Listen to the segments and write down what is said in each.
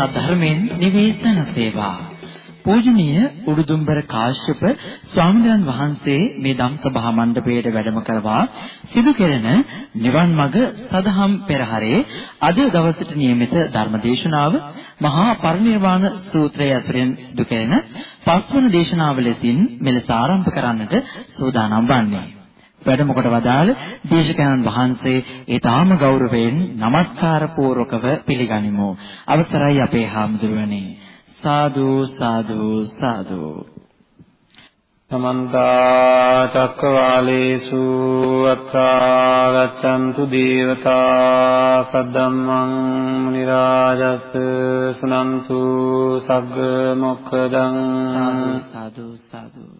සත්‍සිත සද්ධර්මයෙන් නිවේදන සේවා පූජනීය උඩුදුම්බර කාශ්‍යප ස්වාමීන් වහන්සේ මේ ධම්සභා මණ්ඩපයේට වැඩම කරවා සිදු කෙරෙන නිවන් මඟ සදහම් පෙරහරේ අද දවසට නියමිත ධර්මදේශනාව මහා පරිනිර්වාණ සූත්‍රය ඇතුළෙන් සිදු කෙරෙන පස්වන දේශනාව ලෙසින් මෙලෙස ආරම්භ කරන්නට සූදානම් වන්නේ. වැඩම කොට වදාළ දේශකයන්න් වහන්සේ ඊටාම ගෞරවයෙන් নমස්කාර පූර්වකව පිළිගනිමු. අවසරයි අපේ හාමුදුරුවනේ. සාදු සාදු සාදු. සමන්ත චක්කවාලේසු අත්‍රා ගච්ඡන්තු දේවතා සද්දම්මං මුනි රාජස් සුනන්තු සග්ග මොක්ඛදං සාදු සාදු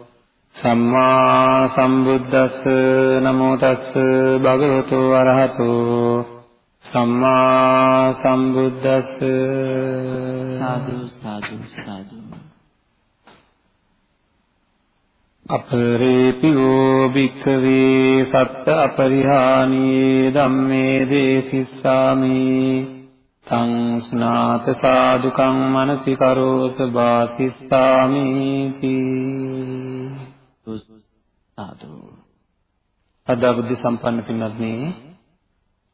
සම්මා සම්බුද්දස්ස නමෝ තස්ස භගවතු වරහතෝ සම්මා සම්බුද්දස්ස සාදු සාදු සාදු. අපරේපියෝ භික්ඛවේ සත්ත අපරිහානී ධම්මේ දේසිස්සාමි තං ස්නාත සාදුකං මනසිකරෝස වාසිස්සාමි තී සාදු අද බුද්ධ සම්පන්න පින්වත්නි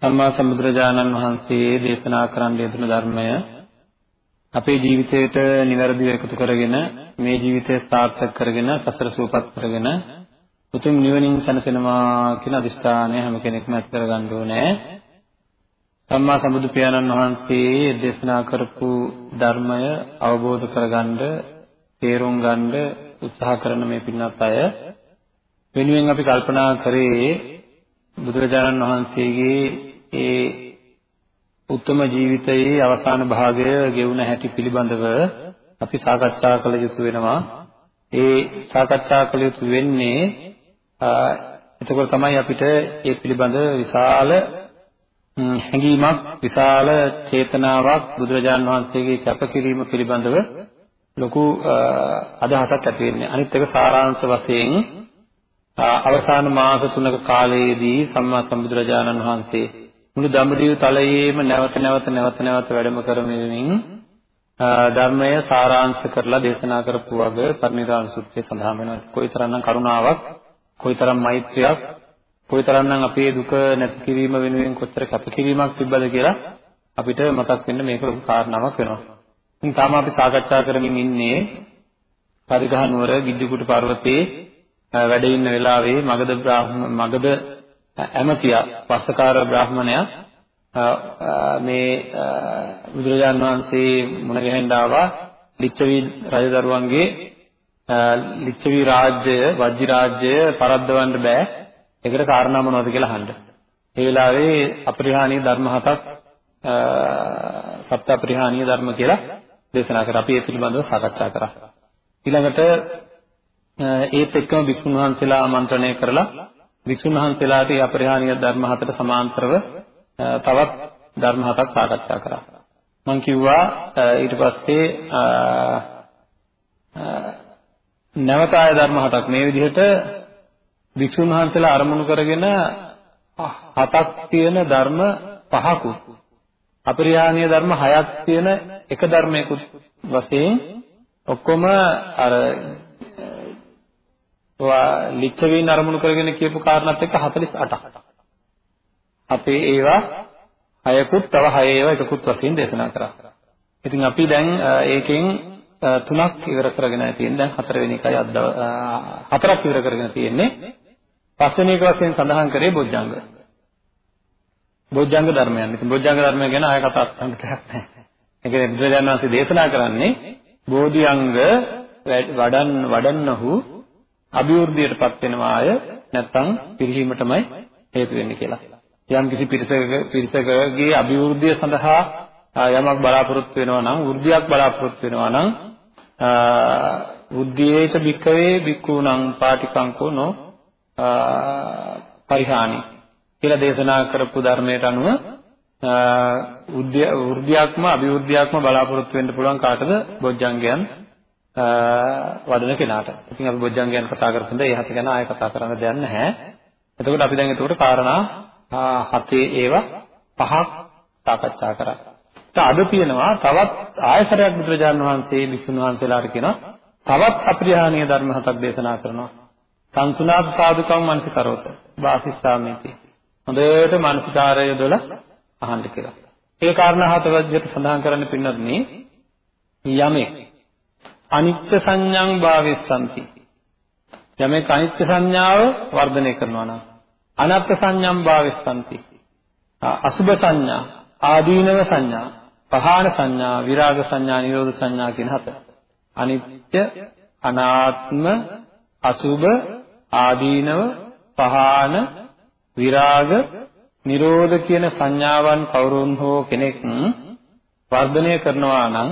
සම්මා සම්බුදුරජාණන් වහන්සේ දේශනා කරන්න යෙදුන ධර්මය අපේ ජීවිතයට નિවැරදිව එකතු කරගෙන මේ ජීවිතය සාර්ථක කරගෙන සසර සූපත් කරගෙන උතුම් නිවනින් සැනසෙනවා කියන අදිෂ්ඨානය හැම කෙනෙක්ම ඇති කරගන්න ඕනේ. සම්මා සම්බුදු පියාණන් වහන්සේ දේශනා කරපු ධර්මය අවබෝධ කරගන්න, තේරුම් ගන්න උත්සාහ කරන මේ පින්වත් අය වෙනුවෙන් අපි කල්පනා කරේ බුදුරජාණන් වහන්සේගේ ඒ උත්තම ජීවිතයේ අවසාන භාගය ගෙවුන හැටි පිළිබඳව අපි සාකච්ඡා කළ යුතු වෙනවා. ඒ සාකච්ඡා කළ යුතු වෙන්නේ එතකොට තමයි අපිට ඒ පිළිබඳ විශාල හැඟීමක් විශාල චේතනාවක් බුදුරජාණන් වහන්සේගේ කැපකිරීම පිළිබඳව ලොකු අදහසක් ඇති වෙන්නේ. අනිත් එක සාරාංශ වශයෙන් අවසාන මාස තුනක කාලයේදී සම්මා සම්බුදුරජාණන් වහන්සේ මුළු දඹදිව තලයේම නැවත නැවත නැවත නැවත වැඩම කරමින් ධර්මය සාරාංශ කරලා දේශනා කරපු වග පරිනිර්වාණ සූත්‍රයේ සඳහන් වෙනවා. කොයිතරම්නම් කරුණාවක්, කොයිතරම් මෛත්‍රියක්, කොයිතරම්නම් අපේ දුක නැති කිරීම වෙනුවෙන් කොච්චර කැපකිරීමක් තිබ්බද කියලා අපිට මතක් වෙන්න මේක ලොකු කාරණාවක් වෙනවා. ඉතින් තාම අපි සාකච්ඡා කරමින් ඉන්නේ පරිගහ නුවර ගිජ්ජුකුට පර්වතයේ වැඩ ඉන්න වෙලාවේ මගධ බ්‍රාහ්ම මගධ ඇමතියා වස්සකාර බ්‍රාහ්මණයා මේ බුදුරජාණන් වහන්සේ මුණ ගැහෙන්න ආවා ලිච්ඡවි රජදරුවන්ගේ ලිච්ඡවි රාජ්‍යය වජ්ජි රාජ්‍යය පරද්දවන්න බෑ ඒකට කාරණා මොනවද කියලා අහන්න. ඒ වෙලාවේ අපරිහානීය ධර්ම හතක් සප්ත අපරිහානීය ධර්ම කියලා දේශනා කරා. අපි ඒ පිළිබඳව සාකච්ඡා කරා. ඊළඟට ඒත් එක්කම වික්ෂුන් වහන්සේලා ආමන්ත්‍රණය කරලා වික්ෂුන් වහන්සේලාට මේ අපරිහානීය ධර්ම හතට සමාන්තරව තවත් ධර්ම හතක් සාකච්ඡා කරා. මම කිව්වා ඊට පස්සේ නැවත ආය ධර්ම හතක් මේ විදිහට වික්ෂුන් වහන්සේලා අරමුණු කරගෙන හතක් තියෙන ධර්ම පහකුත් අපරිහානීය ධර්ම හයක් තියෙන එක ධර්මයකුත් වශයෙන් ඔක්කොම අර ඔයා ලිච්ඡවීන් අරමුණු කරගෙන කියපු කාරණාත් එක්ක 48ක්. අපේ ඒවා හයකුත් තව හය ඒවා එකකුත් වශයෙන් දේශනා කරා. ඉතින් අපි දැන් ඒකෙන් තුනක් ඉවර කරගෙන තියෙන දැන් හතරවෙනි එකයි අද හතරක් ඉවර කරගෙන තියෙන්නේ. පස්වෙනි එක වශයෙන් සඳහන් කරේ බොජ්ජංග. බොජ්ජංග ධර්මයන්. ඉතින් බොජ්ජංග ධර්මය ගැන ආය කතා කරන්න දෙයක් නැහැ. ඒ කියන්නේ බුදුරජාණන් වහන්සේ දේශනා කරන්නේ බෝධිඅංග වඩන් වඩන්නහු අභිවෘද්ධියටපත් වෙනවාය නැත්නම් පිරිහීමටමයි හේතු වෙන්නේ කියලා. යම් කිසි පිරිසක පිරිසකගේ අභිවෘද්ධිය සඳහා යමක් බලාපොරොත්තු වෙනවා නම් වෘද්ධියක් බලාපොරොත්තු වෙනවා නම් උද්දීයේච භික්කවේ භික්ඛූණං පාටිකංකෝ නෝ පරිහානි කියලා දේශනා කරපු ධර්මයට අනුව වෘද්ධියක්ම අභිවෘද්ධියක්ම බලාපොරොත්තු වෙන්න පුළුවන් කාටද බොජ්ජංගයන් වඩන කෙනාට. ඉතින් අපි බොජ්ජංගයන් කතා කරපුවද ඒ හත ගැන ආයෙ කතා කරන්න දෙයක් නැහැ. එතකොට අපි දැන් එතකොට කාරණා හතේ ඒවා පහක් සාකච්ඡා කරා. අද තියෙනවා තවත් ආයසරයක් බුදුරජාණන් වහන්සේ විසුණු වහන්සේලාට කියනවා තවත් අප්‍රියහානීය ධර්ම හතක් දේශනා කරනවා. සංසුනාත් සාදුකම් මනසිකරොත. වාසිස්සාමේති. හොඳට මනසිකාරය යොදල අහන්න කියලා. ඒ කාරණා හත විදිහට සඳහන් කරන්න පින්නත් මේ යමෙක් අනිත්‍ය සංඥාං භාවෙස්සanti. යමෙක් අනිත්‍ය සංඥාව වර්ධනය කරනවා නම් අනත්ත් සංඥාං භාවෙස්සanti. අසුභ සංඥා, ආදීනව සංඥා, පහාන සංඥා, විරාග සංඥා, නිරෝධ සංඥා කියන හත. අනිත්‍ය, අනාත්ම, අසුභ, ආදීනව, පහාන, විරාග, නිරෝධ කියන සංඥාවන් කවුරුන් හෝ කෙනෙක් වර්ධනය කරනවා නම්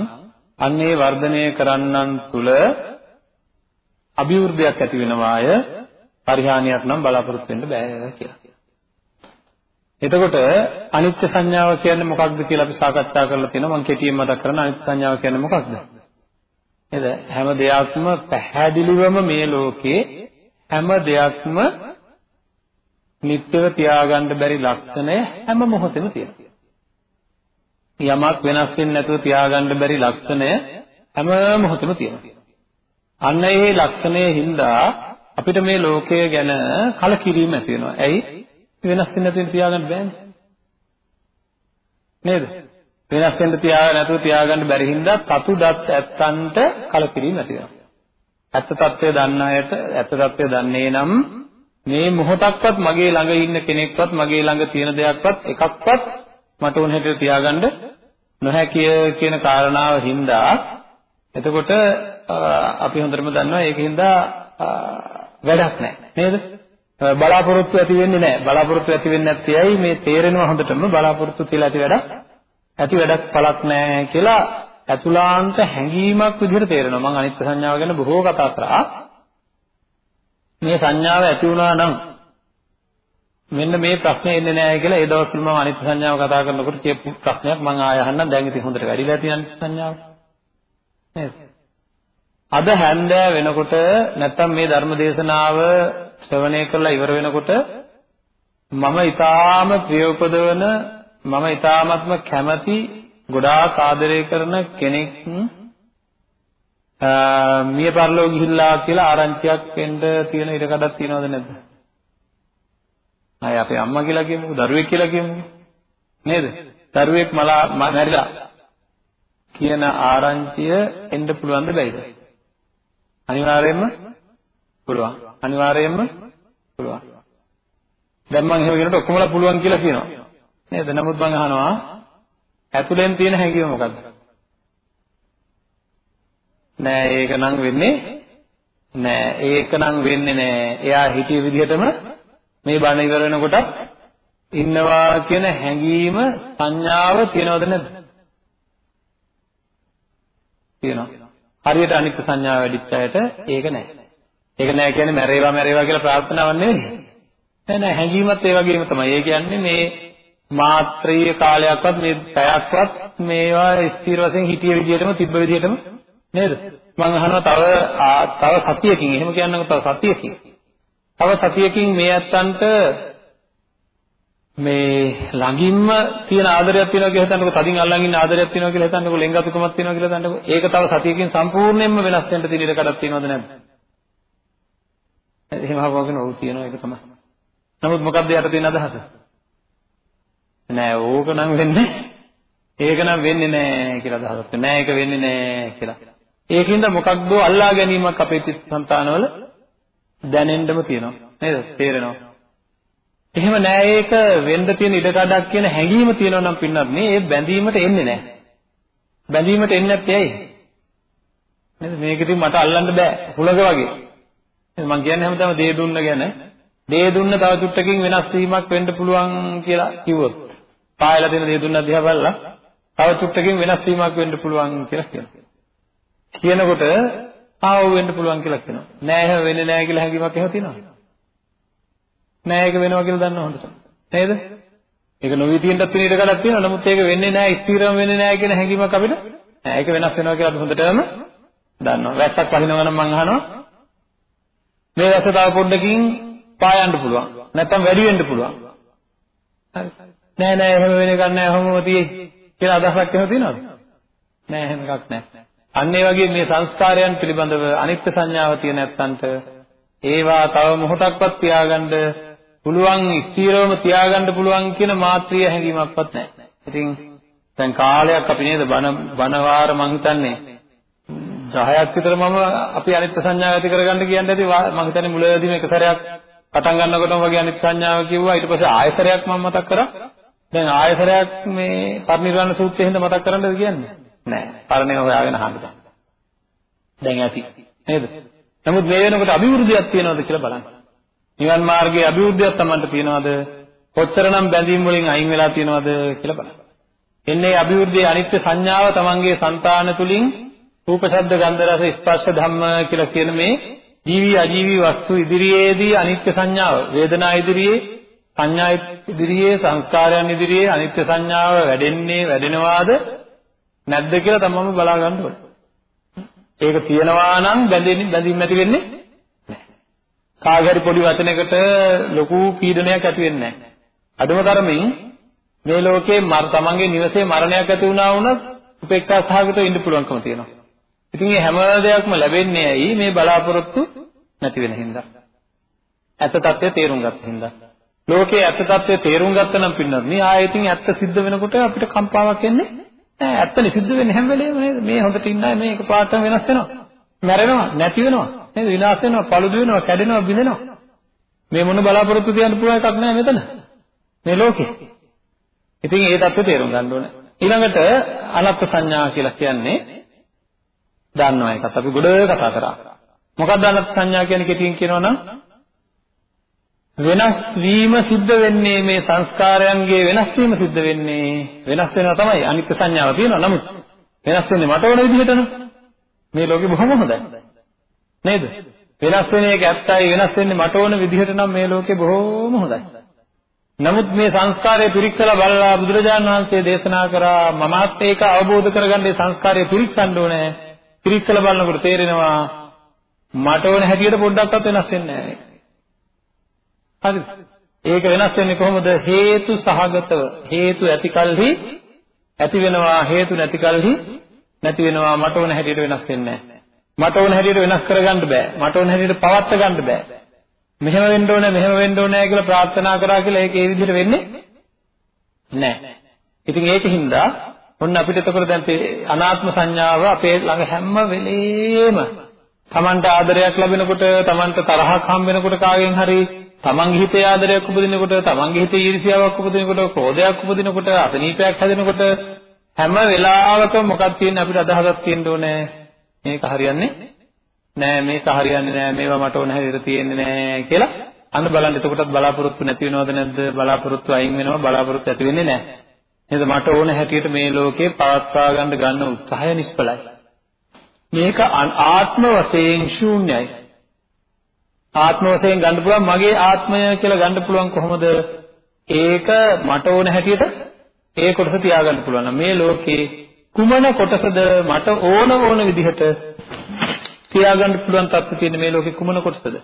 අන්න ඒ වර්ධනය කරන්නන් තුල අභිවෘද්ධියක් ඇති වෙනවාය පරිහානියක් නම් බලාපොරොත්තු වෙන්න බෑ කියලා. එතකොට අනිත්‍ය සංඥාව කියන්නේ මොකක්ද කියලා අපි සාකච්ඡා කරලා තියෙනවා. මම කෙටියෙන් මතක් කරන අනිත්‍ය සංඥාව කියන්නේ මොකක්ද? නේද? හැම දෙයක්ම පැහැදිලිවම මේ ලෝකේ හැම දෙයක්ම නිත්‍යව තියාගන්න බැරි ලක්ෂණය හැම මොහොතෙම තියෙනවා. යමක් වෙනස් වෙන්නේ නැතුව තියාගන්න බැරි ලක්ෂණය හැම මොහොතෙම තියෙනවා. අන්න ඒ ලක්ෂණයේ හින්දා අපිට මේ ලෝකය ගැන කලකිරීම ඇති වෙනවා. ඇයි? වෙනස් වෙන්නේ නැතුව තියාගන්න බෑනේ. නේද? වෙනස් වෙන්න තියාගන්න නැතුව තියාගන්න බැරි හින්දා තතු දත් ඇත්තන්ට කලකිරීම ඇති වෙනවා. ඇත්ත తත්වය දන්න අයට ඇත්ත తත්වය දන්නේ නම් මේ මොහොතක්වත් මගේ ළඟ ඉන්න කෙනෙක්වත් මගේ ළඟ තියෙන දෙයක්වත් එකක්වත් මට උන් හැටියට තියාගන්න නොහැකිය කියන කාරණාව හින්දා එතකොට අපි හොඳටම දන්නවා ඒකින්ද වැඩක් නැහැ නේද? බලාපොරොත්තු ඇති වෙන්නේ නැහැ බලාපොරොත්තු ඇති වෙන්නේ නැත්තේ ඇයි මේ තේරෙනවා හොඳටම? බලාපොරොත්තු තියලා ඇති වැඩක්? ඇති වැඩක් පළක් නැහැ කියලා අතුලාන්ත හැඟීමක් විදිහට තේරෙනවා. මම අනිත්‍ය සංඥාව ගැන බොහෝ කතා කරා. මේ සංඥාව ඇති වුණා නම් මෙන්න මේ ප්‍රශ්නේ එන්නේ නැහැ කියලා ඒ දවස්වල මම අනිත්‍ය සංඥාව කතා කරනකොට කියපු ප්‍රශ්නයක් මම ආය අහන්නම් දැන් ඉතින් හොඳට වැඩිලා තියෙන අනිත්‍ය සංඥාව. නේද? අද හැන්දෑ වෙනකොට නැත්තම් මේ ධර්ම දේශනාව ශ්‍රවණය කරලා ඉවර වෙනකොට මම ඊටාම ප්‍රිය උපදවන මම ඊටාමත්ම කැමති ගොඩාක් ආදරය කරන කෙනෙක් මිය පරලෝ ගිහිල්ලා කියලා ආරංචියක් එන්න තියෙන ඉඩකඩක් තියනවද නැද්ද? අය අපේ අම්මා කියලා කියමුකෝ දරුවෙක් කියලා කියමුකෝ නේද? දරුවෙක් මලා මැරිලා කියන ආරංචිය එන්න පුළුවන්ද බැයිද? අනිවාර්යයෙන්ම පුළුවන්. අනිවාර්යයෙන්ම පුළුවන්. දැන් මම එහෙම කියනකොට ඔක්කොමලා පුළුවන් කියලා කියනවා. නේද? නමුත් මම අහනවා ඇතුලෙන් තියෙන හැඟීම මොකද්ද? නෑ ඒක නම් වෙන්නේ නෑ. ඒක නම් වෙන්නේ නෑ. එයා හිතිය විදිහටම මේ බණ ඉවර වෙනකොට ඉන්නවා කියන හැඟීම සංඥාව තියනවද නැද්ද? තියෙනවා. හරියට අනිත් සංඥාව වැඩිච්ච අයට ඒක නෑ. ඒක නෑ කියන්නේ මැරේවා මැරේවා කියලා ප්‍රාර්ථනාවක් නෙවෙයි. නෑ නෑ. හැඟීමත් ඒ වගේම තමයි. ඒ කියන්නේ මේ මාත්‍රීය කාලයක්වත් මේ පැයක්වත් මේවා ස්ථිර වශයෙන් හිතිය විදිහටම තිබ්බ විදිහටම නේද? මම අහනවා තව තව සතියකින් එහෙම කියන්නකෝ තව සතියකින්. තව සතියකින් මේ ඇත්තන්ට මේ ළඟින්ම තියෙන ආදරයක් තියෙනවා කියලා හිතන්නකෝ තදින් අල්ලන් ඉන්න ආදරයක් තියෙනවා කියලා හිතන්නකෝ ලෙන්ගතුකමක් තියෙනවා කියලා හිතන්නකෝ ඒක තව සතියකින් සම්පූර්ණයෙන්ම වෙනස් වෙන්න තියෙන ඉඩ කඩක් තියෙනවද නැද්ද? එහෙම අහපුවගෙන ඔව් තියෙනවා ඒක තමයි. නමුත් මොකද්ද යට තියෙන අදහස? නෑ ඕක නම් වෙන්නේ ඒක නම් වෙන්නේ නෑ කියලා අදහසක් නෑ ඒක වෙන්නේ නෑ කියලා. ඒකින්ද මොකක්ද අල්ලා ගැනීමක් අපේ චිත්ත සංතානවල දැනෙන්නම තියෙනවා. නේද? තේරෙනවා. එහෙම නෑ ඒක වෙන්න තියෙන ඉඩකඩක් කියන හැඟීම තියෙනවා නම් පින්නත් මේ ඒ බැඳීමට එන්නේ නෑ. බැඳීමට එන්නේ නැත්තේ ඇයි? නේද? මේක ඉතින් මට අල්ලන්න බෑ. හුලඟ වගේ. මම කියන්නේ හැමදාම දේ දුන්න ගැන දේ දුන්න තව චුට්ටකින් වෙනස් වීමක් වෙන්න පුළුවන් කියලා කිව්වොත්. පායලා දෙන දේ දුන්න දිහා බලලා තව චුට්ටකින් වෙනස් වීමක් වෙන්න පුළුවන් කියලා කියනවා. කියනකොට ආව වෙන්න පුළුවන් කියලා කියනවා. නෑ එහෙම වෙන්නේ නෑ කියලා හැඟීමක් එහෙම තියෙනවද? නෑ ඒක වෙනවා කියලා දන්නව හොඳට. නේද? ඒක නොවි තියෙනත් වෙන ඉඩ කඩක් තියෙනවා. නමුත් ඒක වෙන්නේ නෑ ස්ථිරම වෙන්නේ නෑ කියන හැඟීමක් අපිට නෑ. ඒක වෙනස් වෙනවා කියලා අපි හොඳටම දන්නවා. වැස්සක් පහිනවා නම් මං අහනවා මේ වැස්ස තව පොඩ්ඩකින් පායන්න පුළුවන්. නැත්තම් වැඩි වෙන්න පුළුවන්. හරි. නෑ නෑ එහෙම වෙන එකක් නෑ ඔහොමම තියෙයි කියලා අදහසක් එහෙම තියෙනවද? නෑ එහෙම එකක් නෑ. අන්න ඒ වගේ මේ සංස්කාරයන් පිළිබඳව අනිත්‍ය සංඥාව තියෙන නැත්තන්ට ඒවා තව මොහොතක්වත් තියාගන්න පුළුවන් ස්ථීරවම තියාගන්න පුළුවන් කියන මාත්‍රිය හැඟීමක්වත් නැහැ. ඉතින් දැන් කාලයක් අපි නේද බන බනවාර මං හිතන්නේ 10ක් විතර මම අපි අනිත්‍ය සංඥාව ඇති කරගන්න කියන්නේ ඇති මං හිතන්නේ මුලදී මේක සැරයක් පටන් ගන්නකොටම වගේ අනිත්‍ය සංඥාව කිව්වා ඊට පස්සේ ආයතරයක් මම මතක් කරා. දැන් ආයතරයක් මේ පරිනිර්වාණ සූත්‍රයෙන් මතක් කරන්නද කියන්නේ? නෑ. පරණේ හොයාගෙන අහන්න ගන්න. දැන් ඇති. නේද? නමුත් මේ වෙනකොට අභිවෘද්ධියක් තියෙනවද කියලා බලන්න. නිවන් මාර්ගයේ අභිවෘද්ධියක් Tamanට තියෙනවද? කොච්චරනම් බැඳීම් වලින් අයින් වෙලා තියෙනවද කියලා බලන්න. එන්නේ අභිවෘද්ධියේ අනිත්‍ය සංඥාව Tamanගේ సంతාන තුලින් රූප ශබ්ද ගන්ධ රස ස්පර්ශ ධම්ම කියලා කියන මේ ජීවි අජීවි වස්තු ඉදිරියේදී අනිත්‍ය සංඥාව වේදනා ඉදිරියේ සංඥා ඉදිරියේ සංස්කාරයන් ඉදිරියේ අනිත්‍ය සංඥාව වැඩෙන්නේ වැඩෙනවාද නැද්ද කියලා තමම බලා ගන්න ඕනේ. ඒක තියනවා නම් බැඳෙන්නේ බැඳීම් ඇති වෙන්නේ නැහැ. කාගරි පොඩි වචනයකට ලොකු පීඩනයක් ඇති වෙන්නේ නැහැ. අදම තරමින් මේ ලෝකේ මර තමන්ගේ නිවසේ මරණයක් ඇති වුණා වුණත් උපේක්ෂා සහගතව ඉන්න පුළුවන්කම තියෙනවා. ඉතින් මේ හැම දෙයක්ම ලැබෙන්නේ ඇයි මේ බලාපොරොත්තු නැති වෙන හින්දා. ඇත්ත తත්වය තේරුම් ගත්ත හින්දා. ලෝකේ ඇත්ත తත්වය තේරුම් ගත්ත නම් පින්නත් මේ ආයෙතින් ඇත්ත සිද්ධ වෙනකොට අපිට කම්පාවක් එන්නේ නෑ ඇත්තනේ සිද්ධ වෙන්නේ හැම වෙලේම නේද? මේ හොඳට ඉන්න අය මේක පාටම වෙනස් වෙනවා. මැරෙනවා නැති වෙනවා. නේද? විනාශ වෙනවා පළුදු වෙනවා කැඩෙනවා බිඳෙනවා. මේ මොන බලාපොරොත්තු තියන්න පුළුවන් එකක් නෑ මෙතන. මේ ලෝකේ. ඉතින් ඒ தත්ත්වය තේරුම් ගන්න ඕනේ. ඊළඟට අනත්ත් සංඥා කියලා කියන්නේ දන්නවා එකත්. අපි ගොඩ කතා කරා. මොකක්ද අනත්ත් සංඥා කියන්නේ කෙටියෙන් කියනවා නම් වෙනස් වීම සිද්ධ වෙන්නේ මේ සංස්කාරයන්ගේ වෙනස් වීම සිද්ධ වෙන්නේ. වෙනස් වෙනවා තමයි අනිත්‍ය සංඥාව තියෙනවා. නමුත් වෙනස් වෙන්නේ මට ඕන විදිහටනේ. මේ ලෝකෙ බොහොම හොඳයි. නේද? වෙනස් වෙන එක ඇත්තයි වෙනස් වෙන්නේ මට ඕන විදිහට නම් මේ ලෝකෙ බොහොම හොඳයි. නමුත් මේ සංස්කාරය පිරික්සලා බලලා බුදුරජාණන් වහන්සේ දේශනා කරා මමත් ඒක අවබෝධ කරගන්න මේ සංස්කාරය පිරික්සන්න ඕනේ. පිරික්සලා බලනකොට තේරෙනවා මට ඕන හැටියට පොඩ්ඩක්වත් වෙනස් වෙන්නේ නැහැ. හරිද? ඒක වෙනස් වෙන්නේ කොහොමද? හේතු සහගතව. හේතු ඇතිකල්හි ඇති වෙනවා හේතු නැතිකල්හි නැති වෙනවා මට ඕන හැටියට වෙනස් වෙන්නේ මට ඕන හැටියට වෙනස් කරගන්න බෑ. මට ඕන හැටියට පවත්ත ගන්න බෑ. මෙහෙම වෙන්න ඕනේ මෙහෙම වෙන්න ඕනේ කියලා ප්‍රාර්ථනා කරා කියලා ඒක ඒ විදිහට වෙන්නේ නැහැ. ඉතින් ඒකින්ද ඔන්න අපිට එතකොට දැන් අනාත්ම සංඥාව අපේ ළඟ හැම වෙලේම Tamanට ආදරයක් ලැබෙනකොට Tamanට තරහක් හම් වෙනකොට කාගෙන් හරි තමන්ගේ හිතේ ආදරයක් උපදිනකොට, තමන්ගේ හිතේ ඊර්ෂ්‍යාවක් උපදිනකොට, ක්‍රෝධයක් උපදිනකොට, අසනීපයක් හැදෙනකොට හැම වෙලාවකම මොකක්ද තියෙන්නේ? අපිට අදහසක් තියෙන්න ඕනේ. මේක හරියන්නේ නෑ මේක හරියන්නේ නෑ මේවා මට ඕන හැටියට තියෙන්නේ නෑ කියලා. අන්න බලන්න එතකොටත් බලාපොරොත්තු නැති වෙනවද නැද්ද? බලාපොරොත්තු අයින් වෙනවා බලාපොරොත්තු ඇති වෙන්නේ නෑ. නේද? මට ඕන හැටියට මේ ලෝකේ පවත්වා ගන්න ගන්න උත්සාහය නිෂ්ඵලයි. මේක ආත්ම වශයෙන් ශූන්‍යයි. ආත්ම වශයෙන් ගන්න පුළුවන් මගේ ආත්මය කියලා ගන්න පුළුවන් කොහොමද? ඒක මට ඕන හැටියට ඒ කොටස තියාගන්න පුළුවන්. මේ ලෝකේ කුමන කොටසද මට ඕන ඕන විදිහට තියාගන්න පුළුවන් තත්ත්වය තියෙන මේ ලෝකේ කුමන කොටසද?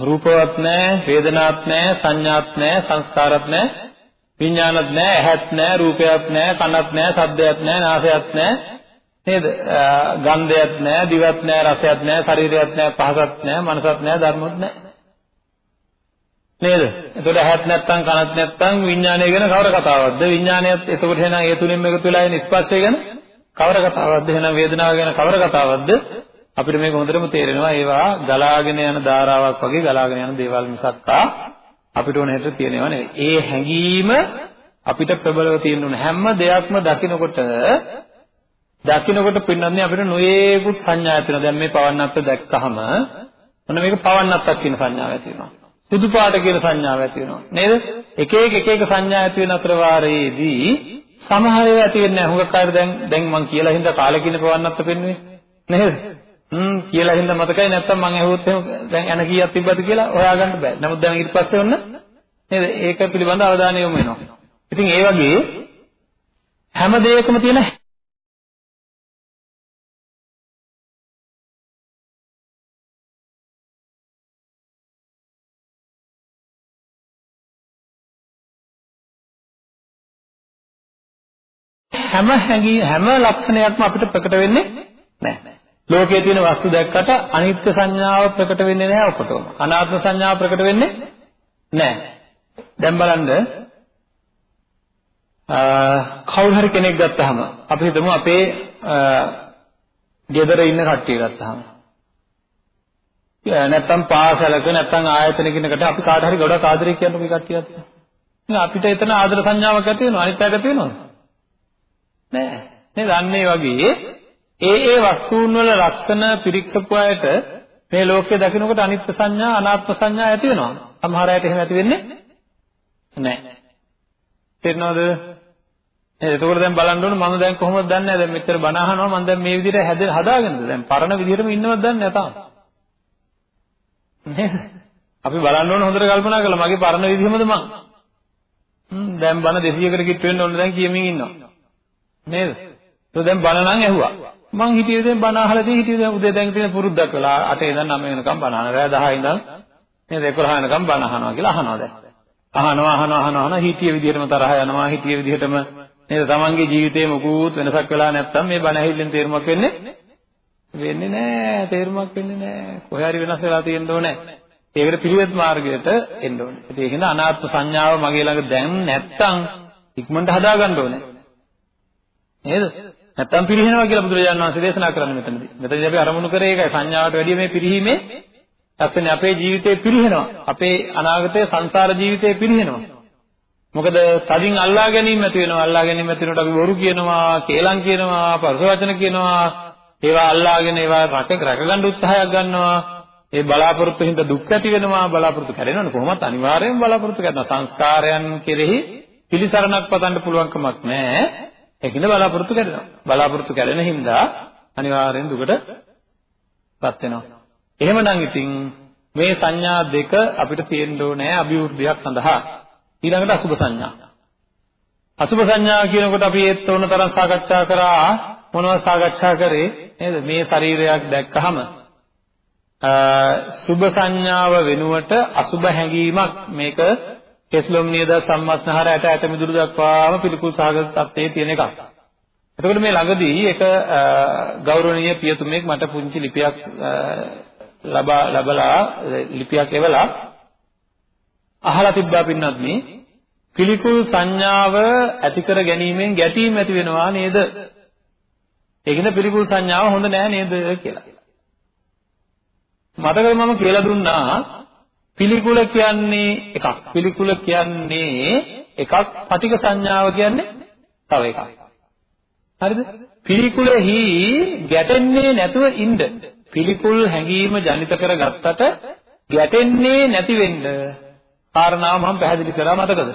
රූපවත් නැහැ, වේදනාවක් නැහැ, සංඥාවක් නැහැ, සංස්කාරයක් නැහැ, විඥානක් නැහැ, ඇහක් නැහැ, රූපයක් නැහැ, කනක් නැහැ, ශබ්දයක් නැහැ, නාසයක් නැහැ නේද? ගන්ධයත් නැහැ, දිවත් නැහැ, රසයත් නැහැ, ශරීරයත් නැහැ, පහසත් නැහැ, මනසත් නැහැ, ධර්මොත් නැහැ. නේද? එතකොට ඇහත් නැත්තම් කනත් නැත්තම් විඥානය ගැන කවර කතාවක්ද? විඥානයත් එතකොට එහෙනම් ඒ තුලින්ම එකතු වෙලා එන ස්පර්ශය ගැන කවර කතාවක්ද? එහෙනම් වේදනාව ගැන කවර කතාවක්ද? අපිට මේක හොඳටම තේරෙනවා. ඒවා ගලාගෙන යන ධාරාවක් වගේ ගලාගෙන යන දේවල් මිසක් අපිට ඕන හැටියට තියෙනව නෙවෙයි. ඒ හැඟීම අපිට ප්‍රබලව තියෙන්න ඕන. හැම දෙයක්ම දකිනකොට දකින්නකොට පින්නන්නේ අපිට නොයේකුත් සංඥා ඇති වෙනවා. දැන් මේ පවන්නත්ත දැක්කහම මොන මේක පවන්නත්තක් කියන සංඥාව ඇති වෙනවා. සුදු පාට කියන සංඥාව ඇති වෙනවා. නේද? එක එක එක එක සංඥා ඇති වෙන අතර වාරයේදී සමහර ඒවා ඇති වෙන්නේ නැහැ. හුඟක් අය දැන් දැන් මං කියලා හින්දා කාලෙකින පවන්නත් පෙන්නුවේ. නේද? හ්ම් කියලා හින්දා මතකයි නැත්තම් මං ඇහුවොත් එහෙම දැන් එන කීයක් තිබ්බද කියලා හොයාගන්න බෑ. නමුත් දැන් ඊට පස්සේ ඔන්න නේද? ඒක පිළිබඳ අවධානය යොමු වෙනවා. ඉතින් ඒ වගේ හැම දෙයකම තියෙන හැම හැඟී හැම ලක්ෂණයක්ම අපිට ප්‍රකට වෙන්නේ නැහැ. ලෝකයේ තියෙන වස්තු දැක්කට අනිත්‍ය සංඥාව ප්‍රකට වෙන්නේ නැහැ ඔකටම. අනාත්ම සංඥාව ප්‍රකට වෙන්නේ නැහැ. දැන් බලන්න කවුරු හරි කෙනෙක් ගත්තාම අපි හිතමු අපේ ගෙදර ඉන්න කට්ටිය ගත්තාම නැත්තම් පාසලක නැත්තම් ආයතනයක ඉන්නකට අපි කාට හරි ගොඩක් ආදරේ කියන්න මේ කට්ටියත්. ඉතින් අපිට එතන ආදර සංඥාවක් ඇති වෙනවා අනිත් අයට ඇති වෙනවද? නෑ. නේද? අන්න ඒ වගේ ඒ ඒ වස්තුන් වල ලක්ෂණ පිරික්සපු අයට මේ ලෝකේ දකින්නකොට අනිත්‍ය සංඥා අනාත්ම සංඥා ඇති වෙනවා. සමහර අයට එහෙම ඇති වෙන්නේ නෑ. තේරෙනවද? එතකොට දැන් බලන්න ඕන මම දැන් කොහොමද දන්නේ දැන් මෙච්චර බණ අහනවා මම දැන් මේ විදිහට හැද හදාගෙනද දැන් පරණ විදිහටම ඉන්නවද දන්නේ නැතාව නේද අපි බලන්න ඕන හොඳට කල්පනා කළා මගේ පරණ විදිහමද මං දැන් බණ 200කට කිට් වෙන්න ඕන දැන් කියමින් ඉන්නවා නේද? ඒක දැන් බණ නම් ඇහුවා. මං හිතියේ දැන් බණ අහලාදී හිතියේ දැන් උදේ දැන් තියෙන පුරුද්දක් වෙලා 8 ඉඳන් 9 වෙනකම් බණ අහනවා. රෑ 10 ඉඳන් නේද? 11 වෙනකම් බණ අහනවා කියලා අහනවා දැන්. අහනවා අහනවා අහනවා අහනවා. හිතියේ විදිහටම තරහ යනවා. හිතියේ විදිහටම නේද? තමන්ගේ ජීවිතේ මොකුත් වෙනසක් වෙලා නැත්තම් මේ බණ ඇහිල්ලෙන් තේරුමක් වෙන්නේ වෙන්නේ නැහැ තේරුමක් වෙන්නේ නැහැ කොහේ හරි වෙනස් වෙලා තියෙන්න ඕනේ. ඒකට පිළිවෙත් මාර්ගයට එන්න ඕනේ. ඒක හින්දා අනාත්ම සංඥාව මගේ ළඟ දැන් නැත්තම් ඉක්මනට හදා ගන්න ඕනේ. නේද? නැත්තම් පිරිහෙනවා කියලා බුදුරජාණන් වහන්සේ දේශනා කරන්නේ මෙතනදී. මෙතනදී අපි අරමුණු කරේ ඒකයි සංඥාවට වැඩිය මේ පිරිහීමේ ඇත්තනේ අපේ ජීවිතේ පිරිහෙනවා. අපේ අනාගතයේ සංසාර ජීවිතේ පිරිහෙනවා. මොකද තදින් අල්ලා ගැනීම ඇති වෙනවා. අල්ලා ගැනීම ඇති වෙනකොට අපි බොරු කියනවා, කේලම් කියනවා, පරස වචන කියනවා. ඒවා අල්ලාගෙන ඒවා රටේ රැකගන්න උත්සාහයක් ගන්නවා. ඒ බලාපොරොත්තු හින්දා දුක් ඇති වෙනවා. බලාපොරොත්තු කැඩෙනවනේ කොහොමත් අනිවාර්යයෙන්ම බලාපොරොත්තු කරනවා. සංස්කාරයන් කෙරෙහි පිළිසරණක් පතන්න පුළුවන් කමක් නැහැ. ඒකින්ද බලාපොරොත්තු කැඩෙනවා. බලාපොරොත්තු කැඩෙන හින්දා අනිවාර්යෙන් දුකටපත් වෙනවා. එහෙමනම් ඉතින් මේ සංඥා දෙක අපිට තියෙන්න ඕනේ අභිවෘද්ධියක් සඳහා. ඊළඟට අසුභ සංඥා. අසුභ සංඥා කියනකොට අපි ඒත් ඕන තරම් සාකච්ඡා කරා මොනවද සාකච්ඡා කරේ නේද? මේ ශරීරයක් දැක්කහම සුභ සංඥාව වෙනුවට අසුභ හැඟීමක් මේක කෙස්ලොම් නියද සම්මස්නහර ඇට ඇට මිදුළු දක්වාම පිළිකුල් සහගත තත්ත්වයේ තියෙන එකක්. එතකොට මේ ළඟදී එක ගෞරවනීය පියතුමෙක් මට පුංචි ලිපියක් ලබා ලබලා ලිපියක් එවලා අහලා තිබ්බා පින්නත් මේ පිළිකුල් සංඥාව ඇති කර ගැනීමෙන් ගැටීම් ඇති වෙනවා නේද? ඒකින පිළිකුල් සංඥාව හොඳ නෑ නේද කියලා. මතකද මම කියලා දුන්නා පිළිකුල කියන්නේ එකක්. පිළිකුල කියන්නේ එකක්. පටික සංඥාව කියන්නේ තව එකක්. හරිද? පිළිකුලෙහි ගැටෙන්නේ නැතුව ඉන්න. පිළිකුල් හැඟීම ජනිත කරගත්තට ගැටෙන්නේ නැති වෙන්න කාරණාව මම පැහැදිලි කරා මතකද?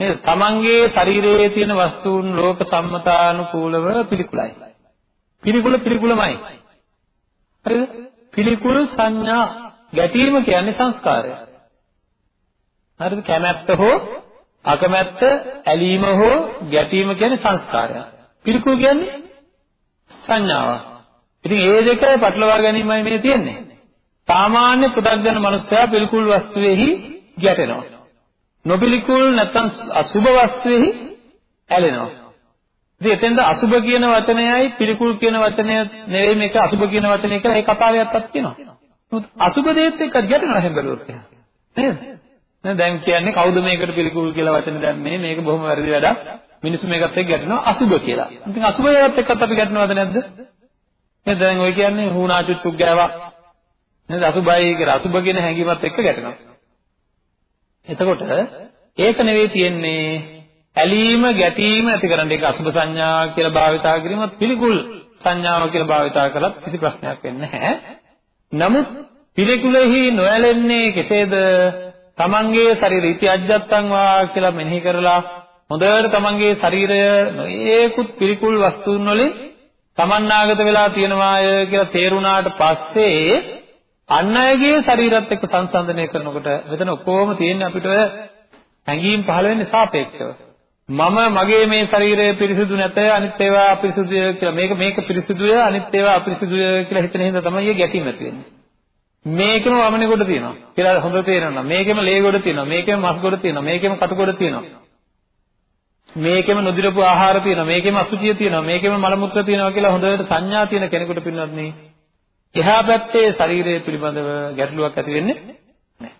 නේද? තමන්ගේ ශරීරයේ තියෙන වස්තුන් ලෝක සම්මතානුකූලව පිළිකුලයි. පිළිකුල පිළිකුලමයි. හරිද? පිළිකුල් සංඥා ගැටීම කියන්නේ සංස්කාරය. හරිද? කැමැත්ත හෝ අකමැත්ත, ඇලීම හෝ ගැටීම කියන්නේ සංස්කාරය. පිළිකුල් කියන්නේ සංඥාව. ඉතින් මේ දෙක පටලවා ගැනීමයි මේ තියෙන්නේ. සාමාන්‍ය පුදග්ජන මනුස්සයා පිළිකුල් වස්තුවේහි ගැටෙනවා. නොපිළිකුල් නැත්නම් අසුබ වස්තුවේහි ඇලෙනවා. ඉතින් එතෙන්ද අසුබ කියන වචනයයි පිළිකුල් කියන වචනය නෙවෙයි මේක අසුබ කියන වචනය කියලා ඒ කතාවයක්වත් තියෙනවා. අසුබ දේත් එක්ක ගැටෙනවා හැම බැලුවොත් නේද? නේද දැන් කියන්නේ කවුද මේකට පිළිකුල් කියලා වචන දැම්මේ මේක බොහොම වැරදි වැඩක් මිනිස්සු මේකත් එක්ක ගැටෙනවා අසුබ කියලා. ඉතින් අසුබයවත් එක්කත් අපි ගැටෙනවද නැද්ද? නේද දැන් ඔය කියන්නේ හුණා චුට්ටුක් ගෑවා. නේද අසුබයි කියලා අසුබ කියන හැඟීමත් එක්ක ගැටෙනවා. එතකොට ඒක නෙවෙයි තියෙන්නේ ඇලීම ගැටීම ඇති කරන්න ඒක අසුබ සංඥා කියලා භාවිතා කිරීමත් පිළිකුල් සංඥාව කියලා භාවිතා කළත් කිසි ප්‍රශ්නයක් වෙන්නේ නැහැ. නමුත් පිළිකුලෙහි නොඇලෙන්නේ කෙසේද? තමන්ගේ ශරීර ඉති අජ්ජත්තං වා කියලා මෙනෙහි කරලා හොඳට තමන්ගේ ශරීරය ඒකුත් පිළිකුල් වස්තුන් වලින් තමන්නාගත වෙලා තියෙනවාය කියලා තේරුණාට පස්සේ අන් අයගේ ශරීරත් එක්ක සංසන්දනය කරනකොට මෙතන ඔක්කොම තියෙන්නේ අපිට හැඟීම් පහළ වෙන්නේ සාපේක්ෂව. මම මගේ මේ ශරීරය පිරිසිදු නැත අනිත් ඒවා අපිරිසිදුය කියලා මේක මේක පිරිසිදුය අනිත් ඒවා අපිරිසිදුය කියලා හිතන හින්දා තමයි මේ ගැටීම ඇති වෙන්නේ. මේකෙම වමනේ කොට තියෙනවා කියලා හොඳ තේරෙනවා. මේකෙම ලේ කොට තියෙනවා. මේකෙම මස් කොට තියෙනවා. මේකෙම කටු කොට තියෙනවා. මේකෙම නොදිරපු ආහාර තියෙනවා. මේකෙම අසුචිය තියෙනවා. මේකෙම මල මුත්‍ර තියෙනවා කියලා හොඳට සංඥා තියෙන කෙනෙකුට පින්නත් නේ. එහා පැත්තේ ශරීරය පිළිබඳව ගැටලුවක් ඇති වෙන්නේ නැහැ.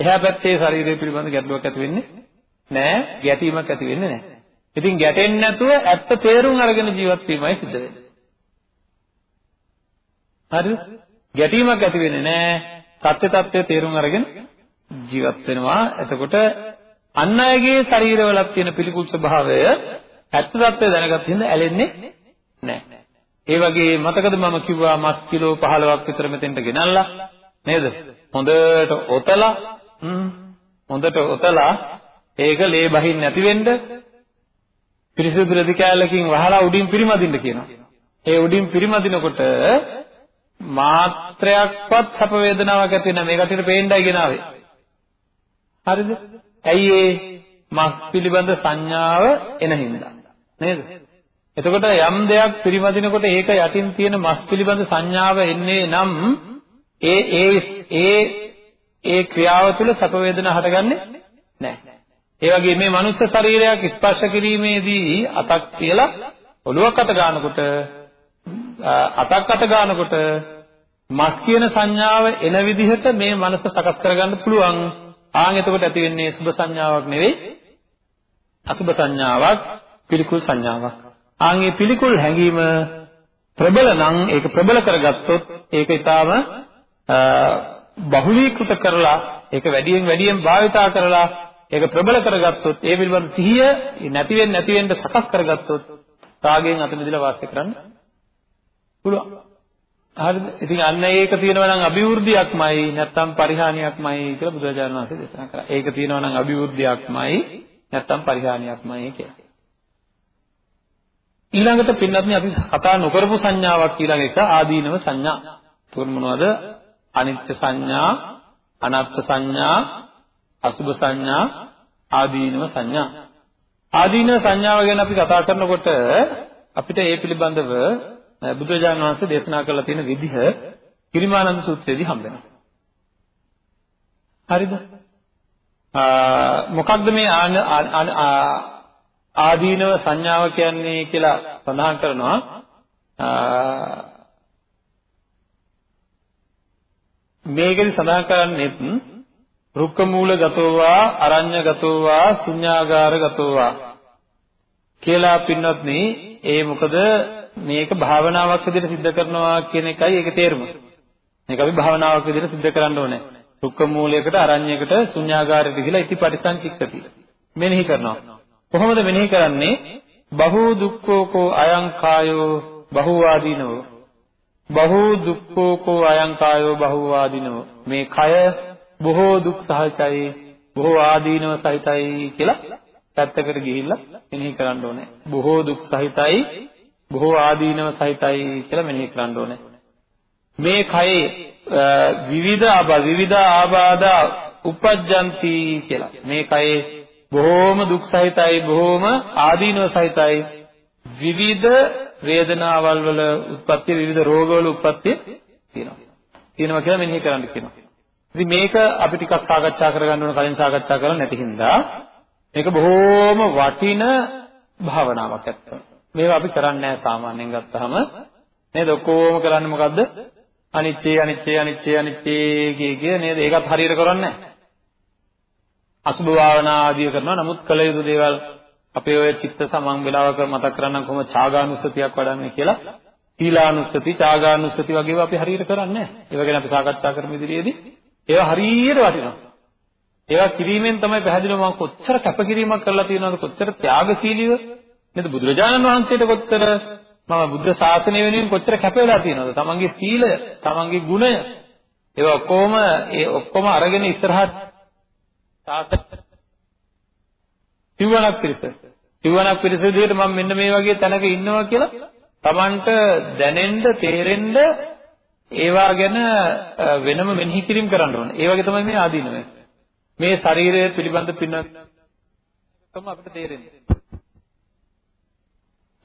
එහා පැත්තේ ශරීරය පිළිබඳව ගැටලුවක් ඇති වෙන්නේ නැහැ. ගැටීමක් ඇති වෙන්නේ නැහැ. ඉතින් ගැටෙන්නේ නැතුව ඇත්ත තේරුම් අරගෙන ජීවත් වීමයි සිද්ධ වෙන්නේ. හරිද? ගැටීමක් ඇති වෙන්නේ නැහැ. සත්‍ය తත්වය තේරුම් අරගෙන ජීවත් වෙනවා. එතකොට අන් අයගේ ශරීරවලක් තියෙන පිළිකුල් ස්වභාවය ඇත්ත తත්වය දැනගත්ත හින්දා ඇලෙන්නේ නැහැ. ඒ වගේ මතකද මම කිව්වා මස් කිලෝ 15ක් විතර මෙතෙන්ට ගෙනල්ලා නේද? හොඳට ඔතලා හොඳට ඔතලා ඒක ලේ බහින් නැති වෙන්න පිරිසිදු රෙදි කෑල්ලකින් වහලා උඩින් පිරිමදින්න කියනවා. ඒ උඩින් පිරිමදිනකොට මාත්‍රයක්වත් සැප වේදනාවක් ඇති වෙන මේ කටියට පේන්නයි ගෙනාවේ. හරිද? ඇයි ඒ මස් පිළිබඳ සංඥාව එන හින්දා. නේද? එතකොට යම් දෙයක් පිරිමදිනකොට ඒක යටින් තියෙන මස් පිළිබඳ සංඥාව එන්නේ නම් ඒ ඒ ඒ ඒ ක්‍රියාව තුළ සැප වේදනා හටගන්නේ නැහැ. ඒ වගේ මේ මනුස්ස ශරීරයක් ස්පර්ශ කිරීමේදී අතක් කියලා ඔළුවක් අත ගන්නකොට අතක් අත ගන්නකොට මස් කියන සංඥාව එන විදිහට මේ මනස සකස් කරගන්න පුළුවන්. ආන් එතකොට ඇති වෙන්නේ සුභ සංඥාවක් නෙවෙයි අසුභ සංඥාවක් පිළිකුල් සංඥාවක්. ආන්ගේ පිළිකුල් හැඟීම ප්‍රබල නම් ඒක ප්‍රබල කරගත්තොත් ඒක ඊටාම බහුලීකృత කරලා ඒක වැඩියෙන් වැඩියෙන් භාවිතා කරලා ඒක ප්‍රබල කරගත්තොත් ඒ පිළිබඳ සිහිය නැති වෙන්නේ නැති වෙන්න සකස් කරගත්තොත් රාගයෙන් අත මිදලා වාසය කරන්න පුළුවන්. හරිද? ඉතින් අන්න ඒක තියෙනවා නම් අභිවෘද්ධියක්මයි නැත්නම් පරිහානියක්මයි කියලා බුදුරජාණන් වහන්සේ දේශනා කරා. ඒක තියෙනවා නම් අභිවෘද්ධියක්මයි නැත්නම් පරිහානියක්මයි කියලා. ඊළඟට පින්නත්නේ අපි කතා නොකරපු සංඥාවක් ඊළඟ එක ආදීනව සංඥා. තුන් මොනවද? අනිත්‍ය සංඥා, අනාත්ම සංඥා, අසුභ සංඥා, ආදීනව සංඥා. ආදීනව සංඥාව ගැන අපි කතා කරනකොට අපිට ඒ පිළිබඳව බුදුරජාණන් වහන්සේ දේශනා කරලා තියෙන විදිහ කිරිමානන්ද සූත්‍රයේදී හම්බ වෙනවා. හරිද? මොකක්ද මේ ආදීනව සංඥාව කියන්නේ කියලා සඳහන් කරනවා මේකෙදි සඳහන් කරන්නේත් රුක්ක මූල ගතෝවා අරඤ්‍ය ගතෝවා ශුඤ්ඤාගාර ගතෝවා කියලා පින්වත්නි ඒ මොකද මේක භාවනාවක් විදිහට සිද්ධ කරනවා කියන එකයි ඒකේ තේරුම. මේක අපි භාවනාවක් විදිහට සිද්ධ කරන්න ඕනේ. රුක්ක මූලයකට අරඤ්‍යයකට ශුඤ්ඤාගාරයට ගිහිලා ඉති පරිසංචික්කති. මෙනෙහි කරනවා. කොහොමද මෙනෙහි කරන්නේ? බහූ දුක්ඛෝකෝ අයං කායෝ බහුවාදීනෝ බහූ දුක්ඛෝකෝ අයං කායෝ බහුවාදීනෝ මේ කය බොහෝ දුක් සහිතයි බොහෝ ආදීනව සහිතයි කියලා පැත්තකට ගිහිල්ලා මෙනෙහි කරන්න ඕනේ බොහෝ දුක් සහිතයි බොහෝ ආදීනව සහිතයි කියලා මෙනෙහි කරන්න ඕනේ මේ කයේ විවිධ ආබ විවිධ ආබාධ උපජ්ජಂತಿ කියලා මේ කයේ බොහෝම දුක් සහිතයි බොහෝම ආදීනව සහිතයි විවිධ වේදනාවල් වල උත්පත්ති විවිධ රෝගවල උත්පත්ති තියෙනවා. තියෙනවා කියලා මෙනෙහි කරන්න කියනවා. ඉතින් මේක අපි ටිකක් සාකච්ඡා කරගන්න ඕන කලින් සාකච්ඡා කරලා නැති හින්දා මේක බොහෝම වටින භාවනාවක් ඇත්තට. මේවා අපි කරන්නේ නැහැ සාමාන්‍යයෙන් ගත්තාම නේද ඔක්කොම කරන්නේ මොකද්ද? අනිත්‍ය අනිත්‍ය අනිත්‍ය අනිත්‍ය කිය කිය නේද? ඒකත් හරියට කරන්නේ නැහැ. අසුභ භාවනා ආදිය කරනවා. නමුත් කළ යුතු දේවල් අපේ ඔය චිත්ත සමන් වෙලාවක මතක් කරගන්න කොහොම ඡාගානුස්සතියක් වඩන්නේ කියලා. සීලානුස්සති, ඡාගානුස්සති වගේව අපි හරියට කරන්නේ නැහැ. ඒවා ගැන අපි සාකච්ඡා කරමු ඉදිරියේදී. ඒවා හරියට වටිනවා. ඒවා කිරීමෙන් තමයි පැහැදිලිව මම කොච්චර කැපකිරීමක් කරලා තියෙනවද කොච්චර ත්‍යාගශීලීව නේද බුදුරජාණන් වහන්සේට කොච්චර මම බුද්ධ ශාසනය වෙනුවෙන් කොච්චර කැප වෙලා තියෙනවද තමන්ගේ සීලය තමන්ගේ ගුණය ඒවා ඔක්කොම ඒ ඔක්කොම අරගෙන ඉස්සරහට සාසන සිව්වනක් පිරිස. සිව්වනක් පිරිස විදිහට මම මෙන්න මේ වගේ තැනක ඉන්නවා කියලා Tamanට දැනෙන්න තේරෙන්න ඒවා ගැන වෙනම මෙනෙහි කිරීම කරන්න ඕනේ. ඒ වගේ තමයි මේ ආදීනව. මේ ශරීරය පිළිබඳ පින තම අපිට තේරෙන්නේ.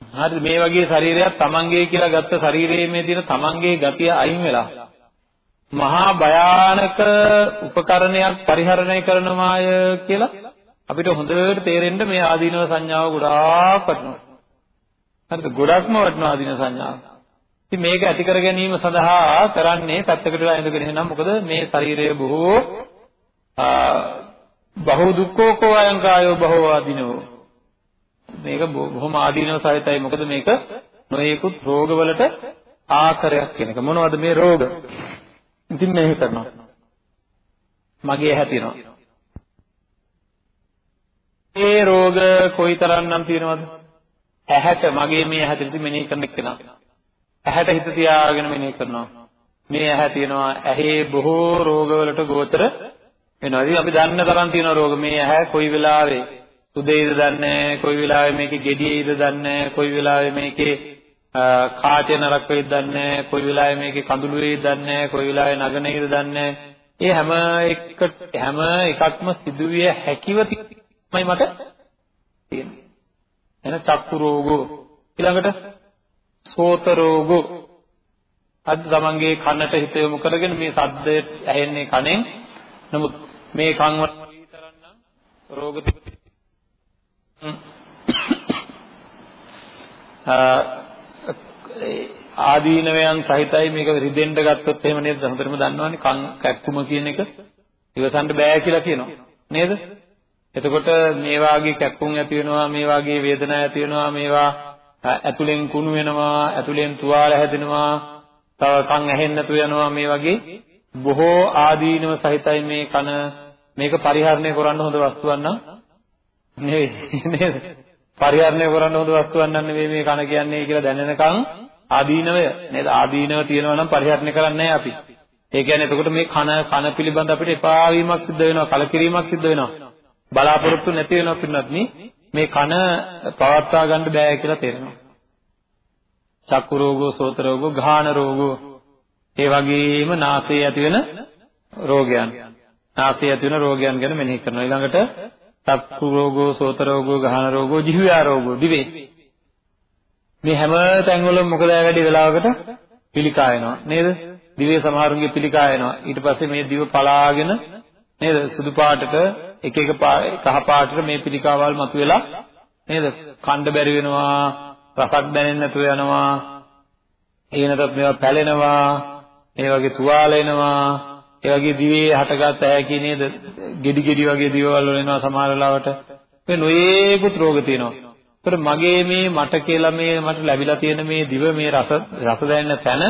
හරිද මේ වගේ ශරීරයක් තමන්ගේ කියලා ගත්ත ශරීරයේ මේ තියෙන තමන්ගේ ගතිය අයින් වෙලා මහා භයානක උපකරණයක් පරිහරණය කරනවාය කියලා අපිට හොඳට තේරෙන්න මේ ආදීනව සංඥාව ගොඩාක් වටිනවා. හරිද? ගොඩක්ම වටිනවා ආදීන සංඥාව. ඉතින් මේක ඇති කර ගැනීම සඳහා කරන්නේ පැත්තකට වෙලා ඉඳගෙන එහෙනම් මොකද? මේ ශරීරය බොහෝ බහු දුක්ඛෝකෝ අයං කායෝ බහෝ ආදීනෝ. මේක බොහොම ආදීනව සහිතයි. මොකද මේක නොයෙකුත් රෝගවලට ආකරයක් කියන එක. මොනවද මේ රෝග? ඉතින් මේක කරනවා. මගේ හැතිනවා ඒ රෝග කොයිතරම්නම් තියෙනවද? ඇහැට මගේ මේ ඇහැ තිරති මෙනෙහි කරන එක්කෙනා ඇහැට හිත තියාගෙන මෙනෙහි කරනවා. මේ ඇහැ තියෙනවා ඇහි බොහෝ රෝගවලට ගෝචර වෙනවා. ඉතින් අපි දන්න තරම් තියෙන රෝග. මේ ඇහැ කොයි වෙලාවෙ සුදේද දන්නේ කොයි වෙලාවෙ මේකේ gediyeද දන්නේ කොයි වෙලාවෙ මේකේ කාටේ නරක වෙයිද දන්නේ කොයි වෙලාවෙ මේකේ කඳුළු වෙයිද දන්නේ කොයි වෙලාවෙ නගනෙයිද දන්නේ ඒ හැම එක හැම එකක්ම සිදුවිය හැකිව තමයි මට තියෙන්නේ. එන චක්කු රෝගෝ. ඊළඟට සෝත රෝගෝ අද තමන්ගේ කනට හිත යොමු කරගෙන මේ සද්දය ඇහෙන්නේ කනෙන් නමුත් මේ කන් වල විතරනම් රෝග ආදීනවයන් සහිතයි මේක රිදෙන්න ගත්තොත් එහෙම නේද? හොඳටම දන්නවනේ කන් කැක්කුම කියන එක. ඉවසන්න බෑ කියලා කියනවා. නේද? එතකොට මේ වාගේ කැක්කුම් ඇති වෙනවා මේ වාගේ වේදනා ඇති වෙනවා මේවා ඇතුලෙන් කුණු වෙනවා ඇතුලෙන් තුවාල හැදෙනවා තව කන් ඇහෙන්න නැතු වෙනවා මේ වගේ බොහෝ ආදීනව සහිතයි මේ කන මේක පරිහරණය කරන්න හොඳ වස්තුවක් නම් නෙවෙයි නේද? පරිහරණය කරන්න හොඳ වස්තුවක් නම් නෙවෙයි මේ කන කියන්නේ කියලා දැනෙනකන් ආදීනවය නේද? ආදීනව තියෙනවා නම් පරිහරණය කරන්නේ අපි. ඒ කියන්නේ එතකොට මේ කන කන පිළිබඳ අපිට එපා වීමක් සිද්ධ වෙනවා, කලකිරීමක් සිද්ධ වෙනවා. බලාපොරොත්තු නැති වෙනවා පින්නත්නි මේ කන පවත්වා ගන්න බෑ කියලා තේරෙනවා. චක්කු රෝගෝ, සෝත රෝගෝ, ගාහන රෝගෝ, ඒ වගේම නාසයේ ඇති වෙන රෝගයන්. නාසයේ ඇති වෙන රෝගයන් ගැන මෙනෙහි කරනවා. ඊළඟට චක්කු රෝගෝ, සෝත රෝගෝ, ගාහන රෝගෝ, ජීවයා රෝගෝ දිවේ. මේ හැම තැන්වලම මොකද වැඩි වෙලාවකට පිළිකා එනවා නේද? දිවේ සමහරුන්ගේ පිළිකා එනවා. ඊට පස්සේ මේ දිව පලාගෙන නේද? සුදු පාටට එක එක කහ පාටට මේ පිළිකාවල් මතුවෙලා නේද? කණ්ඩ බැරි වෙනවා, රසක් දැනෙන්නේ නැතුව යනවා. ඒ වෙනතත් මේවා පැලෙනවා, ඒ වගේ තුවාල එනවා, ඒ වගේ දිවේ හටගත් ඇහැකි නේද? ගෙඩි ගෙඩි වගේ දිවවල් වල එනවා සමහර වෙලාවට. මේ නොයේකුත් රෝග තියෙනවා. ඒතර මගේ මේ මට කියලා මේ මට ලැබිලා තියෙන මේ දිව මේ රස රස දැනෙන තැන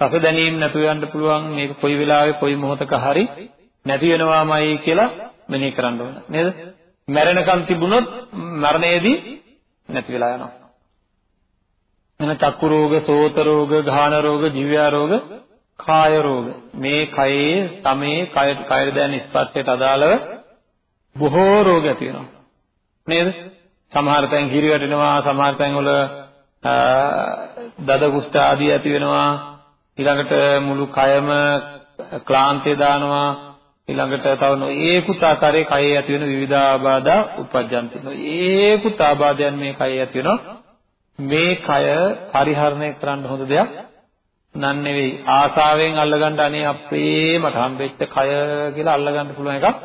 රස දැනීම නැතුව යන්න පුළුවන් මේක කොයි වෙලාවෙ කොයි මොහොතක හරි නැති වෙනවාමයි කියලා මෙනෙහි කරන්න ඕන. නේද? මැරෙනකන් තිබුණොත් මරණයේදී නැති වෙලා යනවා. එන චක්කු රෝග, සෝත රෝග, ගාහන රෝග, ජීවයා රෝග කාය රෝග. මේ කයේ සමේ කයට කයට දැනෙන ස්පර්ශයට අදාළව බොහෝ රෝග ඇති වෙනවා. නේද? සමහර තැන් හිරි වැටෙනවා සමහර තැන් වල දද කුෂ්ඨ ආදී ඇති වෙනවා. ඊළඟට මුළු කයම ක්ලාන්තේ දානවා. ඊළඟට තව නොඒකුත් ආකාරයේ කයේ ඇති වෙන විවිධාබාධා උපජ්ජන්ති. නොඒකුත් ආබාධයන් මේ කයේ ඇති වෙනවා. මේ කය පරිහරණය කරන්න හොඳ දෙයක් නන් නෙවෙයි. ආසාවෙන් අල්ලගන්න අනේ අපේ මට හම්බෙච්ච කය කියලා අල්ලගන්න පුළුවන් එකක්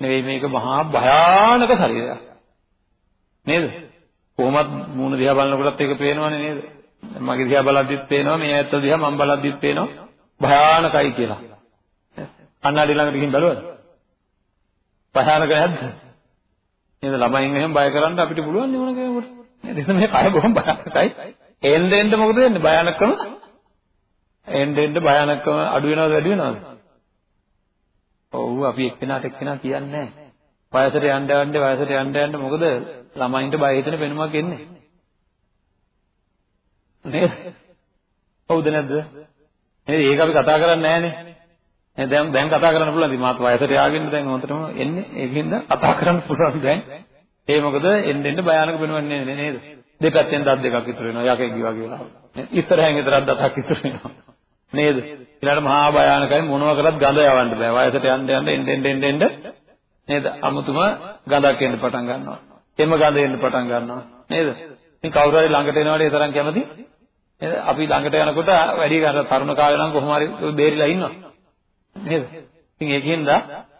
නෙවෙයි. මේක මහා භයානක ශරීරයක්. නේද? කොහොමත් මූණ දිහා බලනකොටත් ඒක පේනවනේ නේද? මගේ දිහා බලද්දිත් පේනවා මේ ඇත්ත දිහා මම බලද්දිත් පේනවා. භයානකයි කියලා. කන්නඩි ළඟට ගිහින් බලුවද භයානක නැද්ද නේද ළමයින් එහෙම බය කරන්න අපිට පුළුවන් නේ මොන කෙනෙකුට නේද මේ කය බොහොම භයානකයි එන්න එන්න මොකද වෙන්නේ භයානකම එන්න එන්න භයානකම අඩු වෙනවද වැඩි වෙනවද? ඔව් අපි එක්කෙනාට එක්කෙනා කියන්නේ නැහැ. වයසට යන්න යන්න වයසට යන්න යන්න මොකද ළමයින්ට බය හිතෙන පෙනුමක් එන්නේ. නේද? හවුද නැද්ද? නේද? ඒක අපි කතා කරන්නේ නැහනේ. නේ දැන් දැන් කතා කරන්න පුළුවන්. මාත් වයසට යාගෙන දැන් හොඳටම එන්නේ. ඒකින්ද කතා කරන්න පුළුවන් දැන්. ඒ මොකද එන්න එන්න භයානක වෙනවන්නේ නේද? දෙපැත්තෙන් දත් දෙකක් ඉතුරු වෙනවා යකෙක් ගිවා කියලා. ඉස්සරහින් විතරක් දතක් ඉතුරු වෙනවා. නේද? ඊළඟට මහා භයානකයි මොනවා කරත් ගඳ යවන්න බෑ. වයසට යන්න යන්න එන්න එන්න එන්න එන්න නේද? අමුතුම ගඳක් එන්න පටන් ගන්නවා. එම ගඳ එන්න පටන් ගන්නවා. නේද? ඉතින් කවුරු හරි ළඟට එනවට ඒ තරම් කැමති නේද? අපි ළඟට යනකොට වැඩි අර තරුණ කාලේ නම් කොහොම හරි බේරිලා ඉන්නවා. නේද? ඉතින් ඒකින්ද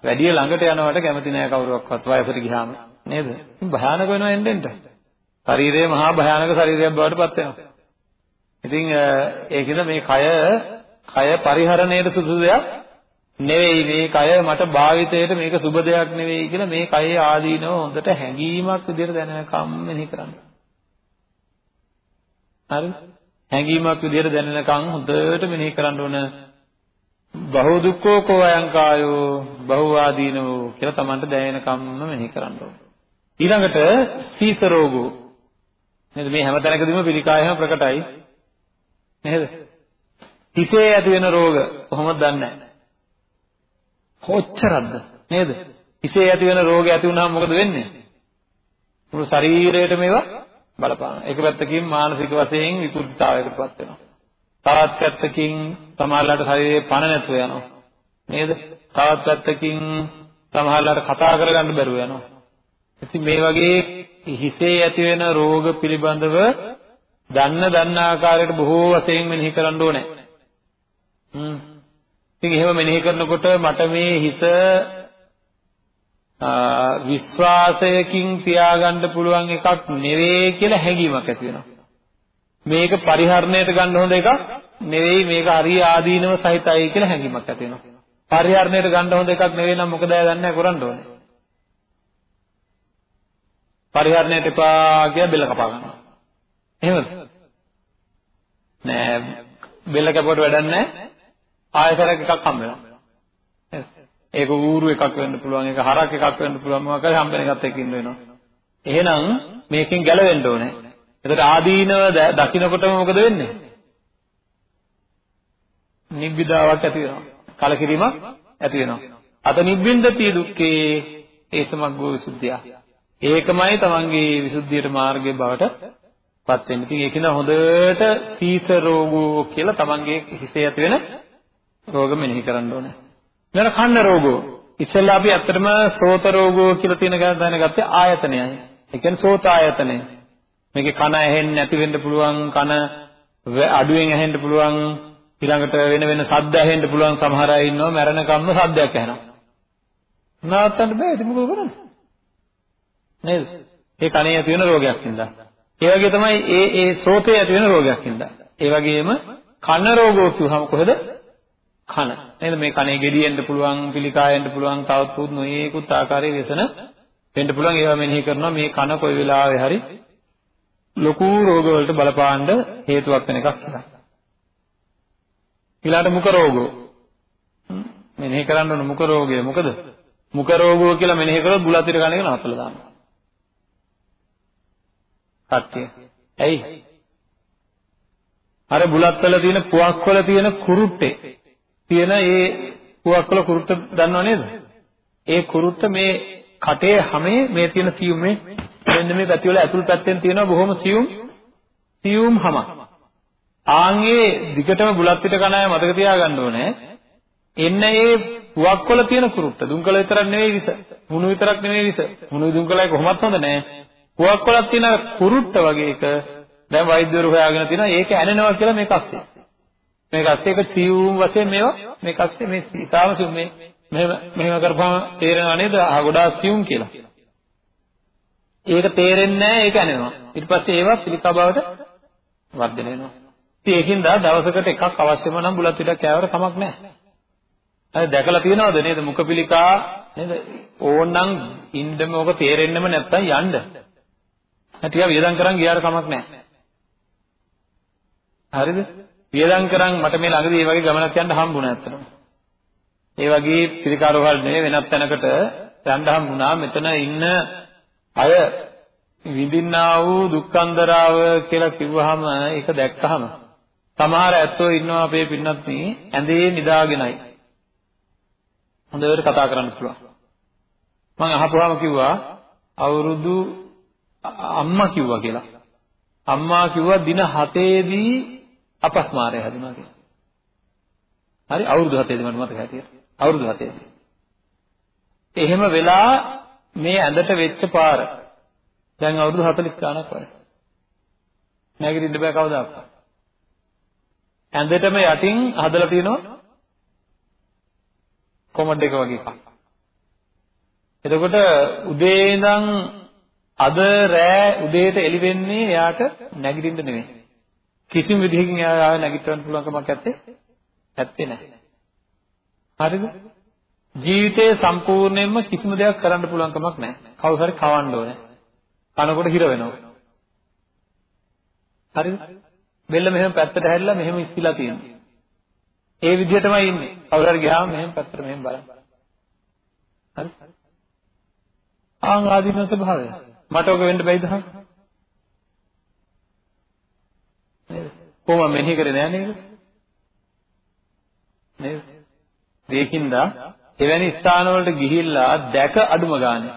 වැඩි ළඟට යනවට කැමති නෑ කවුරුවක්වත් වයසට ගියාම. නේද? ඉතින් භයානක වෙනවා එන්න එන්න. ශරීරය මහා භයානක ශරීරයක් බවට පත් වෙනවා. ඉතින් ඒකෙද මේ කය කය පරිහරණයට සුදුසු දෙයක් නෙවෙයි මේ කය මට භාවිතයට මේක සුබ දෙයක් නෙවෙයි කියලා මේ කයේ ආදීනව හොඳට හැඟීමක් විදිහට දැනෙනකම් මෙනෙහි කරන්න. හරි? හැඟීමක් විදිහට දැනෙනකම් හොඳට මෙනෙහි කරන්න ඕන. බහු දුක්ඛෝ කෝ අයං කායෝ බහු ආදීනෝ කියලා Tamanට දැනෙනකම්ම මෙනෙහි කරන්න ඕන. ඊළඟට සීත රෝගෝ. නේද? මේ හැම තැනකදීම පිළිකායම ප්‍රකටයි. නේද? හිතේ ඇති වෙන රෝග කොහොමද දන්නේ? කොච්චරක්ද? නේද? හිතේ ඇති වෙන රෝග ඇති වුණාම මොකද වෙන්නේ? මුළු ශරීරයටම ඒවා බලපාන ඒක පැත්තකින් මානසික වශයෙන් විකෘතිතාවයකටපත් වෙනවා. තවත් පැත්තකින් සමහරලාට ශරීරයේ පණ නැතුව යනවා නේද තවත් පැත්තකින් සමහරලාට කතා කරගන්න බැරුව යනවා ඉතින් මේ වගේ හිතේ ඇති වෙන රෝග පිළිබඳව දන්න දන්න ආකාරයට බොහෝ වශයෙන් මෙනෙහි කරන්න ඕනේ. හ්ම්. ඉතින් එහෙම මෙනෙහි කරනකොට මට මේ හිත විශ්වාසයකින් තියාගන්න පුළුවන් එකක් නෙවෙයි කියලා හැඟීමක් ඇති වෙනවා. මේක පරිහරණයට ගන්න හොඳ එකක් නෙවෙයි මේක හරි ආදීනව සහිතයි කියලා හැඟීමක් ඇති වෙනවා. පරිහරණයට ගන්න හොඳ එකක් නෙවෙයි නම් මොකද ඇය දන්නේ කරන්න ඕනේ. පරිහරණයට එපා කියලා බෙල්ල කපා ගන්නවා. එහෙමද? නෑ බෙල්ල කැපුවට වැඩක් නෑ. ආයතරයක් එකක් හම්බ වෙනවා. ඒක ඌරු එකක් වෙන්න පුළුවන්, ඒක හරක් එකක් වෙන්න පුළුවන්, මොකක් හරි හම්බෙන එකත් එක්ක ඉන්න වෙනවා. එහෙනම් මේකෙන් ගැලවෙන්න ඕනේ. එතකොට ආදීනව දකින්නකොටම මොකද වෙන්නේ? නිබ්බිදාවක් ඇති වෙනවා. කලකිරීමක් ඇති වෙනවා. අත නිබ්බින්දති දුක්ඛේ ඒ සමග්ගෝ විසුද්ධිය. ඒකමයි තමන්ගේ විසුද්ධියට මාර්ගයේ බවට පත් වෙන්නේ. ඉතින් ඒක නිසා හොඳට සීත රෝගෝ කියලා තමන්ගේ හිතේ ඇති වෙන රෝග මෙනෙහි කරන්න ඕනේ. ඊළඟ කන්න රෝගෝ. ඉස්සෙල්ලා අපි ඇත්තටම සෝත රෝගෝ කියලා තියෙන ගාන දැනගත්තේ ආයතනයයි. ඒ කියන්නේ සෝත ආයතනය. මේකේ කන ඇහෙන්නේ නැති වෙන්න පුළුවන් කන අඩුවෙන් ඇහෙන්න පුළුවන් ඊළඟට වෙන වෙන ශබ්ද ඇහෙන්න පුළුවන් සමහර අය ඉන්නවා මැරෙනකම්ම ශබ්දයක් ඇහෙනවා. නවත්තන්න බෑ ඉතින් මොකද කරන්නේ? නේද? ඒ කනේ ඇති වෙන රෝගයක් නිසා ඒ වගේ තමයි ඒ ඒ සෝතේ ඇති වෙන රෝගයක් නිසා ඒ වගේම කන රෝගෝ කියුවම කොහෙද? කන. නේද? මේ කනේ ගෙඩියෙන්න පුළුවන් පිළිකායෙන්න පුළුවන් තවත් පුත් නොයේකුත් ආකාරයේ වෙසන වෙන්න පුළුවන්. ඒවා මෙනෙහි කරනවා. මේ කන කොයි වෙලාවෙ හරි ලොකු රෝග වලට බලපාන්න හේතුවක් වෙන එකක් කියලා. ඊළාට මුඛ රෝගෝ. මෙනෙහි කරන්න ඕන මුඛ රෝගය මොකද? මුඛ රෝගෝ කියලා මෙනෙහි කරොත් බුලත් පිට කන එක නවත්තලා දානවා. කට්ටිය. ඇයි? අර බුලත් වල තියෙන පුවක් වල තියෙන කුරුට්ටේ තියෙන ඒ පුවක් වල කුරුට්ට දන්නව නේද? ඒ කුරුට්ට මේ කටේ හැමේ මේ තියෙන සියුම් මේ මෙන්න මේ පැති වල ඇතුල් පැත්තෙන් තියෙන බොහොම සියුම් සියුම් හැම. ආන්ගේ දිගටම බුලත් පිට කන අය මතක තියාගන්න ඕනේ. එන්න ඒ පුවක් වල තියෙන කුරුට්ට දුම්කල විතරක් නෙවෙයි විස. මුණු විතරක් නෙවෙයි විස. මුණු දුම්කලයි කොහොමත් හොඳ නෑ. පුවක් වලක් තියෙන කුරුට්ට වගේ එක දැන් වෛද්‍යවරු හොයාගෙන තියෙනවා ඒක ඇනෙනවා කියලා මේක අස්සේ. මේක අස්සේ එක සියුම් වශයෙන් මේවා මේක අස්සේ මේ ඉතාලම සියුම් මේ මෙහෙම මෙහෙම කරපුවම තේරෙනව නේද? ආ ගොඩාක් සියුම් කියලා. ඒක තේරෙන්නේ නැහැ ඒක ඇනෙනවා. ඊට පස්සේ ඒවා පිළිකා බවට වර්ධනය වෙනවා. ඉතින් ඒකින්ද දවසකට එකක් අවශ්‍යම නම් බුලත් පිටක් කෑවට කමක් නැහැ. හරි දැකලා තියෙනවද නේද මුඛ පිළිකා නේද ඕනනම් ඉන්නම ඕක තේරෙන්නෙම නැත්තම් යන්න. ටිකක් වියදම් කරන් ගියාට කමක් නැහැ. හරිද? වියදම් කරන් මට මේ ළඟදී මේ වගේ ගමනක් යන්න හම්බුණා ඇත්තටම. ඒ වගේ පිළිකාරවල් නෙවෙයි වෙනත් තැනකට යන්න හම්බුණා. මෙතන ඉන්න අය විඳින්නා වූ දුක්ඛන්දරාව කියලා කිව්වහම ඒක දැක්කහම සමහර ඇත්තෝ ඉන්නවා අපේ පින්නත් මේ ඇඳේ නිදාගෙනයි. හොඳට කතා කරන්න පුළුවන්. මම අහපුවාම කිව්වා අවුරුදු අම්මා කිව්වා කියලා. අම්මා කිව්වා දින 7ේදී අපස්මාරය හැදුනා කියලා. හරි අවුරුදු 7ේදී මට මතක හැටියට. අවුරුදු 7ේදී. එහෙම වෙලා මේ ඇඳට වෙච්ච පාර දැන් අවුරුදු 40 ගාණක් වයස. නැගිටින්න බෑ කවදාවත්. ඇඳටම යටින් හදලා තියෙනවා කොමඩ් එක වගේ එකක්. එතකොට උදේ ඉඳන් අද රෑ උදේට එළි වෙන්නේ එයාට නැගිටින්න නෙමෙයි. කිසිම විදිහකින් එයා ආයෙ නැගිටවන්න පුළුවන් කමක් නැත්තේ. ඇත්තේ නැහැ. හරිද? ජීවිතේ සම්පූර්ණයෙන්ම කිසිම දෙයක් කරන්න පුළුවන් කමක් නැහැ. කවුරු හරි කවන්න ඕනේ. කනකොට හිර වෙනවා. හරිද? බෙල්ල මෙහෙම පැත්තට හැරිලා මෙහෙම ඉස්සිලා තියෙනවා. ඒ විදිහටමයි ඉන්නේ. කවුරු හරි ගියාම මෙහෙම පැත්තට මෙහෙම බලන්න. හරි? ආන් ආදීන ස්වභාවය. මට ඔක වෙන්න බැයිද හා? නේද? කොහොම මෙනෙහි කරේ නෑ නේද? නේද? ඒකින්ද එවැනි ස්ථාන වලට ගිහිල්ලා දැක අඩුම ගානේ.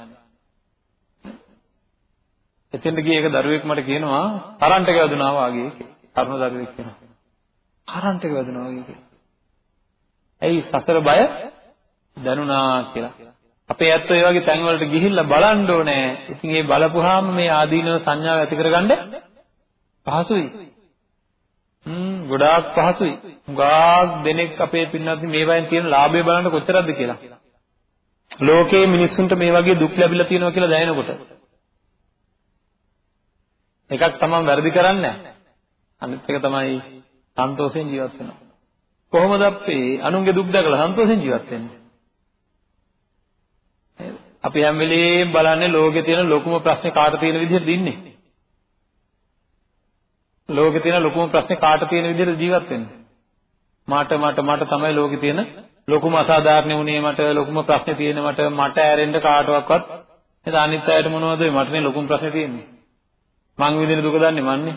එතෙන්ට ගිය එක දරුවෙක් මට කියනවා කරන්ට් එක වැදුනා වගේ තරුණ දරුවෙක් කියනවා. කරන්ට් එක වැදුනා වගේ කියලා. ඇයි සසර බය දැනුණා කියලා. අපේ ඇත්තෝ ඒ වගේ තැන් වලට ගිහිල්ලා බලන්න ඕනේ. ඉතින් ඒ බලපුවාම මේ ආදීනව සංඥාව ඇති කරගන්න පහසුයි. හ්ම් ගොඩාක් පහසුයි. ගාක් දෙනෙක් අපේ පින්නත් මේ වයින් තියෙන ලාභය බලන්න කොච්චරද කියලා. ලෝකයේ මිනිස්සුන්ට මේ වගේ දුක් ලැබිලා තියෙනවා කියලා දැනෙනකොට. එකක් තමයි වැරදි කරන්නේ අනිත් එක තමයි සන්තෝෂෙන් ජීවත් වෙනවා. කොහොමද අපි අනුන්ගේ දුක් දැකලා සන්තෝෂෙන් ජීවත් වෙන්නේ? අපි හැම වෙලේම බලන්නේ ලෝකේ තියෙන ලොකුම ප්‍රශ්නේ කාට තියෙන විදිහට ඉන්නේ. ලෝකේ තියෙන ලොකුම ප්‍රශ්නේ කාට තියෙන විදිහට ජීවත් වෙන්නේ. මට මට මට තමයි ලෝකේ තියෙන ලොකුම අසාධාරණ උනේ මට ලොකුම ප්‍රශ්නේ තියෙන මට මට ඇරෙන්න කාටවත් නේද අනිත් අයට මොනවද මටනේ ලොකුම ප්‍රශ්නේ තියෙන්නේ. මං විඳින දුක දන්නේ මන්නේ.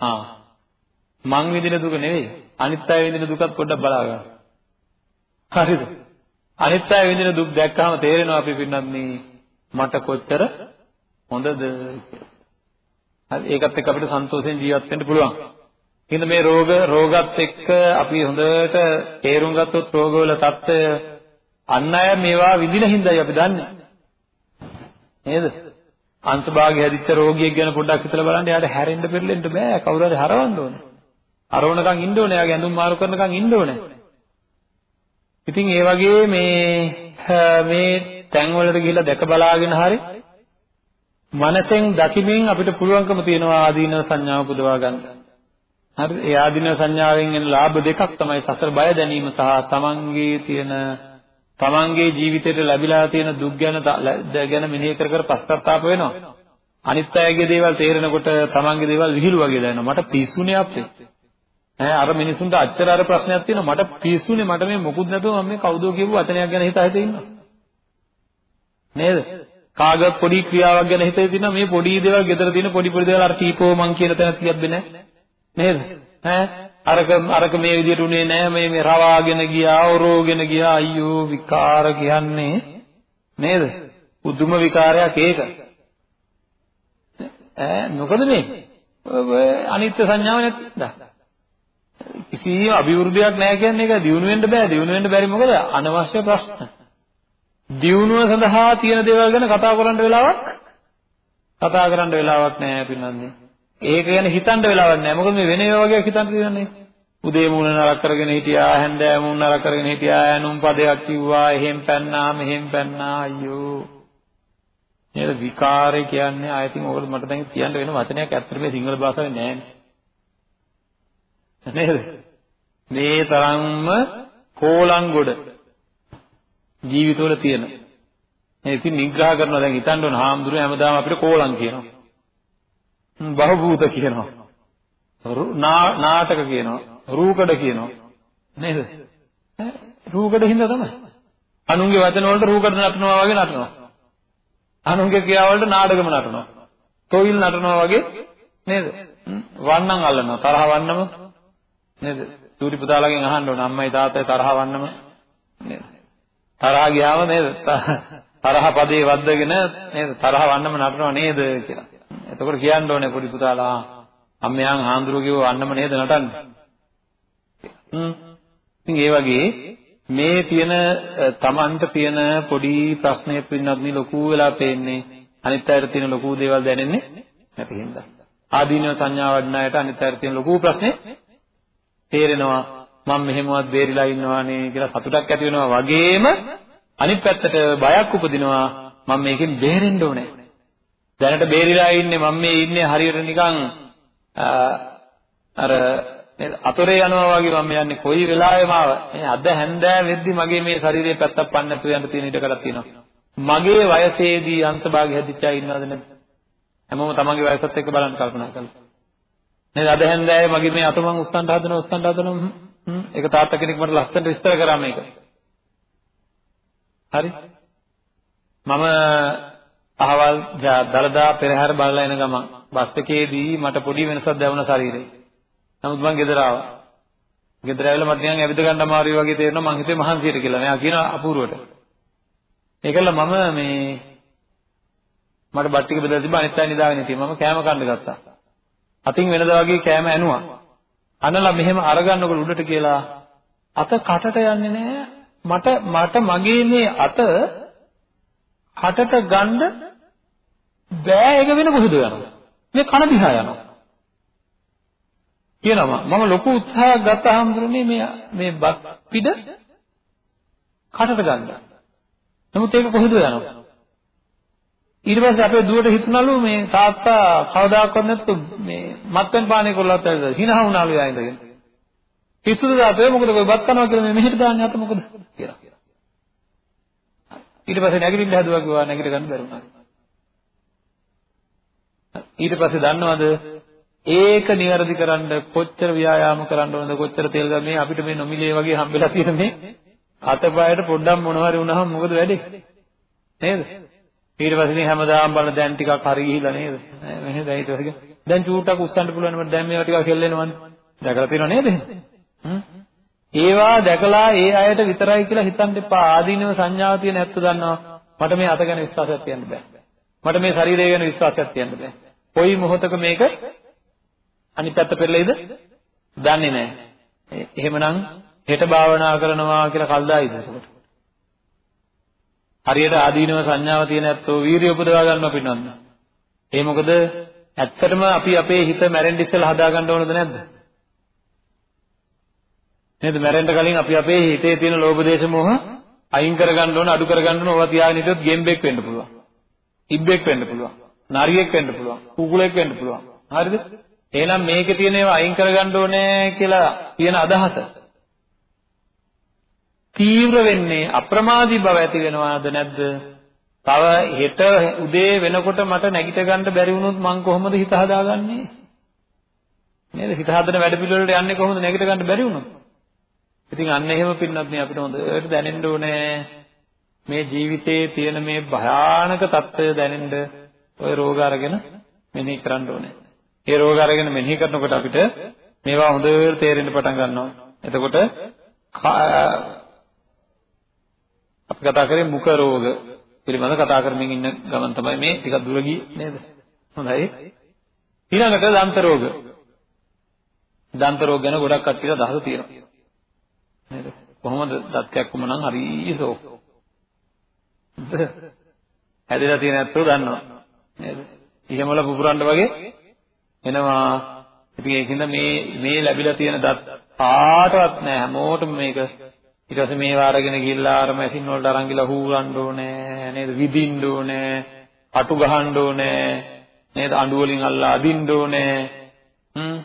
ආ මං විඳින දුක නෙවෙයි අනිත් අය විඳින දුකත් පොඩ්ඩක් බලා ගන්න. හරිද? අනිත් අය විඳින දුක් දැක්කම තේරෙනවා අපි පින්නත් මට කොච්චර හොඳද කියලා. හරි ඒකත් එක්ක අපිට සන්තෝෂයෙන් ජීවත් වෙන්න පුළුවන්. ඉතින් මේ රෝග රෝගත් එක්ක අපි හොඳට තේරුම් ගත්තොත් රෝගවල தত্ত্বය අන් අය මේවා විඳින හින්දායි අපි දන්නේ. නේද? අංශභාගය හැදිච්ච රෝගියෙක් ගැන පොඩ්ඩක් හිතලා බලන්න. එයාට හැරෙන්න පෙරලෙන්න බෑ. කවුරු හරි හරවන්න ඕනේ. අරවණකම් ඉන්න ඕනේ. එයාගේ ඇඳුම් මාරු කරනකම් ඉන්න ඕනේ. ඉතින් ඒ වගේ මේ මේ තැන්වලට ගිහිල්ලා දැක බලාගෙන හරි මනසෙන් දකිමින් අපිට පුළුවන්කම තියෙනවා ආදීනව සංඥාව පුදවා ගන්න. හරි ඒ ආදීනව සංඥාවෙන් එන ලාභ දෙකක් තමයි සසර බය දැනීම සහ තමන්ගේ තියෙන තමන්ගේ ජීවිතේට ලැබිලා තියෙන දුක් ගැන ගැන මෙනෙහි කර කර පස්සත්තාප වෙනවා. අනිත් අයගේ දේවල් තේරෙනකොට තමන්ගේ දේවල් විහිළු වගේ දැනෙනවා. මට පිස්සුනේ අප්පේ. ඈ අර මිනිසුන්ට අච්චර අර ප්‍රශ්නයක් තියෙනවා. මට පිස්සුනේ මට මේ මොකුත් නැතුව මම මේ කවුදෝ කියපු වචනයක් ගැන හිතා හිතා ඉන්නවා. නේද? කාගවත් පොඩි ක්‍රියාවක් ගැන හිතේ තියෙනවා. මේ පොඩි දේවල් ගෙදර තියෙන පොඩි පොඩි දේවල් අර ටීපෝ මං කියන තැන තියද්ද නැහැ. නේද? ඈ? අරක අරක මේ විදියට උනේ නැහැ. මේ මේ රවාගෙන ගියා ඔරෝගෙන ගියා. අයියෝ විකාර කියන්නේ නේද? උදුම විකාරයක් ඒක. ඈ? මොකද මේ? අනිත්‍ය සංඥාව නැතිද කිසිම අභිවෘද්ධියක් නැහැ කියන්නේ ඒක දිනු වෙන්න බෑ. දිනු වෙන්න බැරි මොකද? අනවශ්‍ය ප්‍රශ්න. දියුණුව සඳහා තියෙන දේවල් ගැන කතා කරන්න වෙලාවක් කතා කරන්න වෙලාවක් නැහැ පින්නන්නේ. ඒක ගැන හිතන්න වෙලාවක් නැහැ. මොකද මේ වෙන ඒවා වගේ හිතන්න තියෙනනේ. උදේ මූණ නරක කරගෙන හිටියා, හැන්දෑ මූණ නරක කරගෙන හිටියා, ඇනුම් පදයක් කිව්වා, එහෙම් පැන්නා, මෙහෙම් පැන්නා, අයියෝ. නේද විකාරය කියන්නේ ආයතින් ඕකට මට දැන් කියන්න වෙන වචනයක් ඇත්තට මේ සිංහල භාෂාවේ නැහැ නේද? මේ තරම්ම කෝලං ගොඩ ජීවිතවල තියෙන. මේ ඉතින් නිග්‍රහ කරනවා දැන් හිතන්න ඕන හාමුදුරුවෝ හැමදාම අපිට කෝලම් කියනවා. බහූත කියනවා. නාටක කියනවා. රූකඩ කියනවා. නේද? රූකඩ හින්දා තමයි. අනුන්ගේ වචන වලට රූකඩ නටනවා වගේ නටනවා. අනුන්ගේ ක්‍රියා වලට නාටකම නටනවා. තොইল නටනවා වගේ නේද? වන්නම් අල්ලනවා. තරහ වන්නම නේද? චූටි පුතාලගෙන් අහන්න ඕන අම්මයි තාත්තයි තරහ වන්නම නේද? තරහා ගියාම නේද? තරහ පදේ වද්දගෙන නේද තරහ වන්නම නටනව නේද කියලා. එතකොට කියන්න ඕනේ පොඩි පුතාලා අම්මයන් හාමුදුරුවෝ කිව්ව වන්නම නේද නටන්නේ. හ්ම්. ඉතින් ඒ වගේ මේ තියෙන Tamanට තියෙන පොඩි ප්‍රශ්නයක් පින්නත් නේ ලොකු වෙලා පේන්නේ අනිත් අයට තියෙන ලොකු දේවල් දැනෙන්නේ නැති හින්දා. ආදීනව සංඥා වඩන අයට අනිත් අයට තියෙන ලොකු ප්‍රශ්නේ තේරෙනවා මම මෙහෙමවත් බේරිලා ඉන්නවානේ කියලා සතුටක් ඇති වෙනවා වගේම අනිත් පැත්තට බයක් උපදිනවා මම මේකෙන් බේරෙන්න ඕනේ. දැනට බේරිලා ඉන්නේ මම මේ ඉන්නේ හරියට නිකන් අර අතොරේ යනවා වගේ මම යන්නේ කොයි වෙලාවෙම ආව. මේ අද හැන්දෑ වෙද්දි මගේ මේ ශරීරයේ පැත්තක් පන්න නැතුව යන්න තියෙන ඉඩකඩක් තියෙනවා. මගේ වයසේදී අංශභාගය හැදිච්ච අය ඉන්නවද නැද්ද? හැමෝම තමන්ගේ වයසත් එක්ක බලන්න කල්පනා කරලා. නේද අද හැන්දෑවේ මගේ මේ අත මං උස්සන්න හදනවා උස්සන්න හදනවා. ඒක තාත්තා කෙනෙක් මට ලස්සනට විස්තර කරා මේක හරි මම අහවල් දලදා පෙරහැර බලලා එන ගමන් බස් එකේදී මට පොඩි වෙනසක් දැනුණා ශරීරේ නමුත් මං ගෙදර ආවා. ගෙදර ඇවිල්ලා මට නිකන් ඇවිද ගන්න අමාරුයි වගේ තේරෙනවා මං හිතේ මහන්සියට කියලා. මෙයා කියනවා අපූර්වට. ඒකල මම මේ මට බත් ටික බෙදලා තිබ්බා අනිත් අය නිදාගෙන හිටියේ. මම කෑම කන්න ගත්තා. අතින් වෙනදා වගේ කෑම ඇනුවා. අනලා මෙහෙම අරගන්නකොට උඩට කියලා අත කටට යන්නේ නැහැ. මට මට මගේ මේ අත කටට ගන්න බෑ ඒක වෙන කොහෙද යනවා. මේ කන දිහා යනවා. කියනවා මම ලොකු උත්සාහයක් ගත්ත හැමදෙරේ මේ මේ බත් පිට කටට ගන්න. නමුත් ඒක කොහෙද යනවා? ඊට පස්සේ අපේ දුවට හිතුණලු මේ තාත්තා කවදාකවත් නැත්තු මේ මත්පැන් පානය කරලත් ඇවිල්ලා හිනහ වුණාලු යා ඉඳගෙන. පිස්සුද තාත්තේ මොකද ඔය බත් කනවා කියලා මේ මෙහෙට දාන්නේ අත මොකද කියලා. ඊට පස්සේ නැගිටින්න හැදුවා කිව්වා නැගිට ගන්න බැරි වුණා. ඊට පස්සේ දන්නවද ඒක નિවරදි කරන්න කොච්චර ව්‍යායාම කරන්න ඕනද කොච්චර තෙල් ගමේ අපිට මේ නොමිලේ වගේ හම්බෙලා තියෙන මේ අතපයට පොඩ්ඩක් මොනවාරි වුණාම මොකද වෙන්නේ නේද ඊට පස්සේ ඉතින් හැමදාම බලන දැන් ටිකක් හරි ගිහිලා නේද? මෙහෙ දැන් ඊට පස්සේ දැන් චූට්ටක් උස්සන්න පුළුවන් මට දැන් මේවා ටිකක් හෙල්ලෙනවනේ. දැකලා තියෙනව නේද? ඒවා දැකලා ඒ අයට විතරයි කියලා හිතන්න එපා. ආදීනව සංඥාව තියෙන ඇත්ත දන්නවා. මට මේ අත ගැන විශ්වාසයක් තියන්න බෑ. මට මේ ශරීරය ගැන විශ්වාසයක් තියන්න බෑ. කොයි මොහොතක මේක අනිත් පැත්ත පෙරලෙයිද? දන්නේ නැහැ. එහෙමනම් හෙට භාවනා කරනවා කියලා කල්දායිද එතකොට? හරියට ආදීනව සංඥාව තියෙන ඇත්තෝ වීරිය උපදවා ගන්නවා පින්නන්න. ඒ මොකද ඇත්තටම අපි අපේ හිත මැරෙන්න ඉස්සෙල්ලා හදා ගන්න ඕනද නැද්ද? නේද මැරෙන්න කලින් අපි අපේ හිතේ තියෙන ලෝභ දේශ මොහ අයින් කරගන්න ඕන අඩු කරගන්න ඕන ඕවා තියාගෙන හිටියොත් ගෙම්බෙක් වෙන්න පුළුවන්. ඉබ්බෙක් වෙන්න පුළුවන්. නාරියෙක් වෙන්න පුළුවන්. කුකුලෙක් වෙන්න පුළුවන්. හරිද? එහෙනම් මේකේ තියෙන ඒවා අයින් කරගන්න ඕනේ කියලා කියන අදහස තීව්‍ර වෙන්නේ අප්‍රමාදී බව ඇති වෙනවද නැද්ද? තව හෙට උදේ වෙනකොට මට නැගිට ගන්න බැරි වුණොත් මං කොහොමද හිත හදාගන්නේ? නේද? හිත හදන වැඩ පිළිවෙලට යන්නේ කොහොමද නැගිට ගන්න බැරි වුණොත්? ඉතින් අන්න එහෙම පින්නත් මේ අපිට හොඳට දැනෙන්න ඕනේ මේ ජීවිතයේ තියෙන මේ භයානක తত্ত্বය දැනෙන්න ඔය රෝග අරගෙන මෙනෙහි කරන්න ඕනේ. ඒ රෝග අරගෙන මෙනෙහි කරනකොට අපිට මේවා හොඳට තේරෙන්න පටන් ගන්නවා. එතකොට අපි කතා කරේ මුඛ රෝග පිළිබඳව කතා කරමින් ඉන්න ගමන් තමයි මේ ටිකක් දුර ගියේ නේද? හොඳයි. ඊළඟට දන්ත රෝග. දන්ත රෝග ගැන ගොඩක් කට්ටියට අදහස තියෙනවා. නේද? කොහොමද දත්යක් කොම නම් හරිසෝ. හැදලා තියෙන ඇත්තෝ දන්නවා. නේද? ඉහමල පුපුරන්න වගේ එනවා. ඉතින් ඒකින්ද මේ මේ ලැබිලා තියෙන දත් පාටවත් නෑ හැමෝටම මේක ඊට පස්සේ මේවා අරගෙන ගිහිල්ලා අර මැෂින් වලට අරන් ගිහලා හූරන්න ඕනේ නේද? විදින්න ඕනේ අටු ගහන්න ඕනේ නේද? අඬු වලින් අල්ලා අදින්න ඕනේ හ්ම්?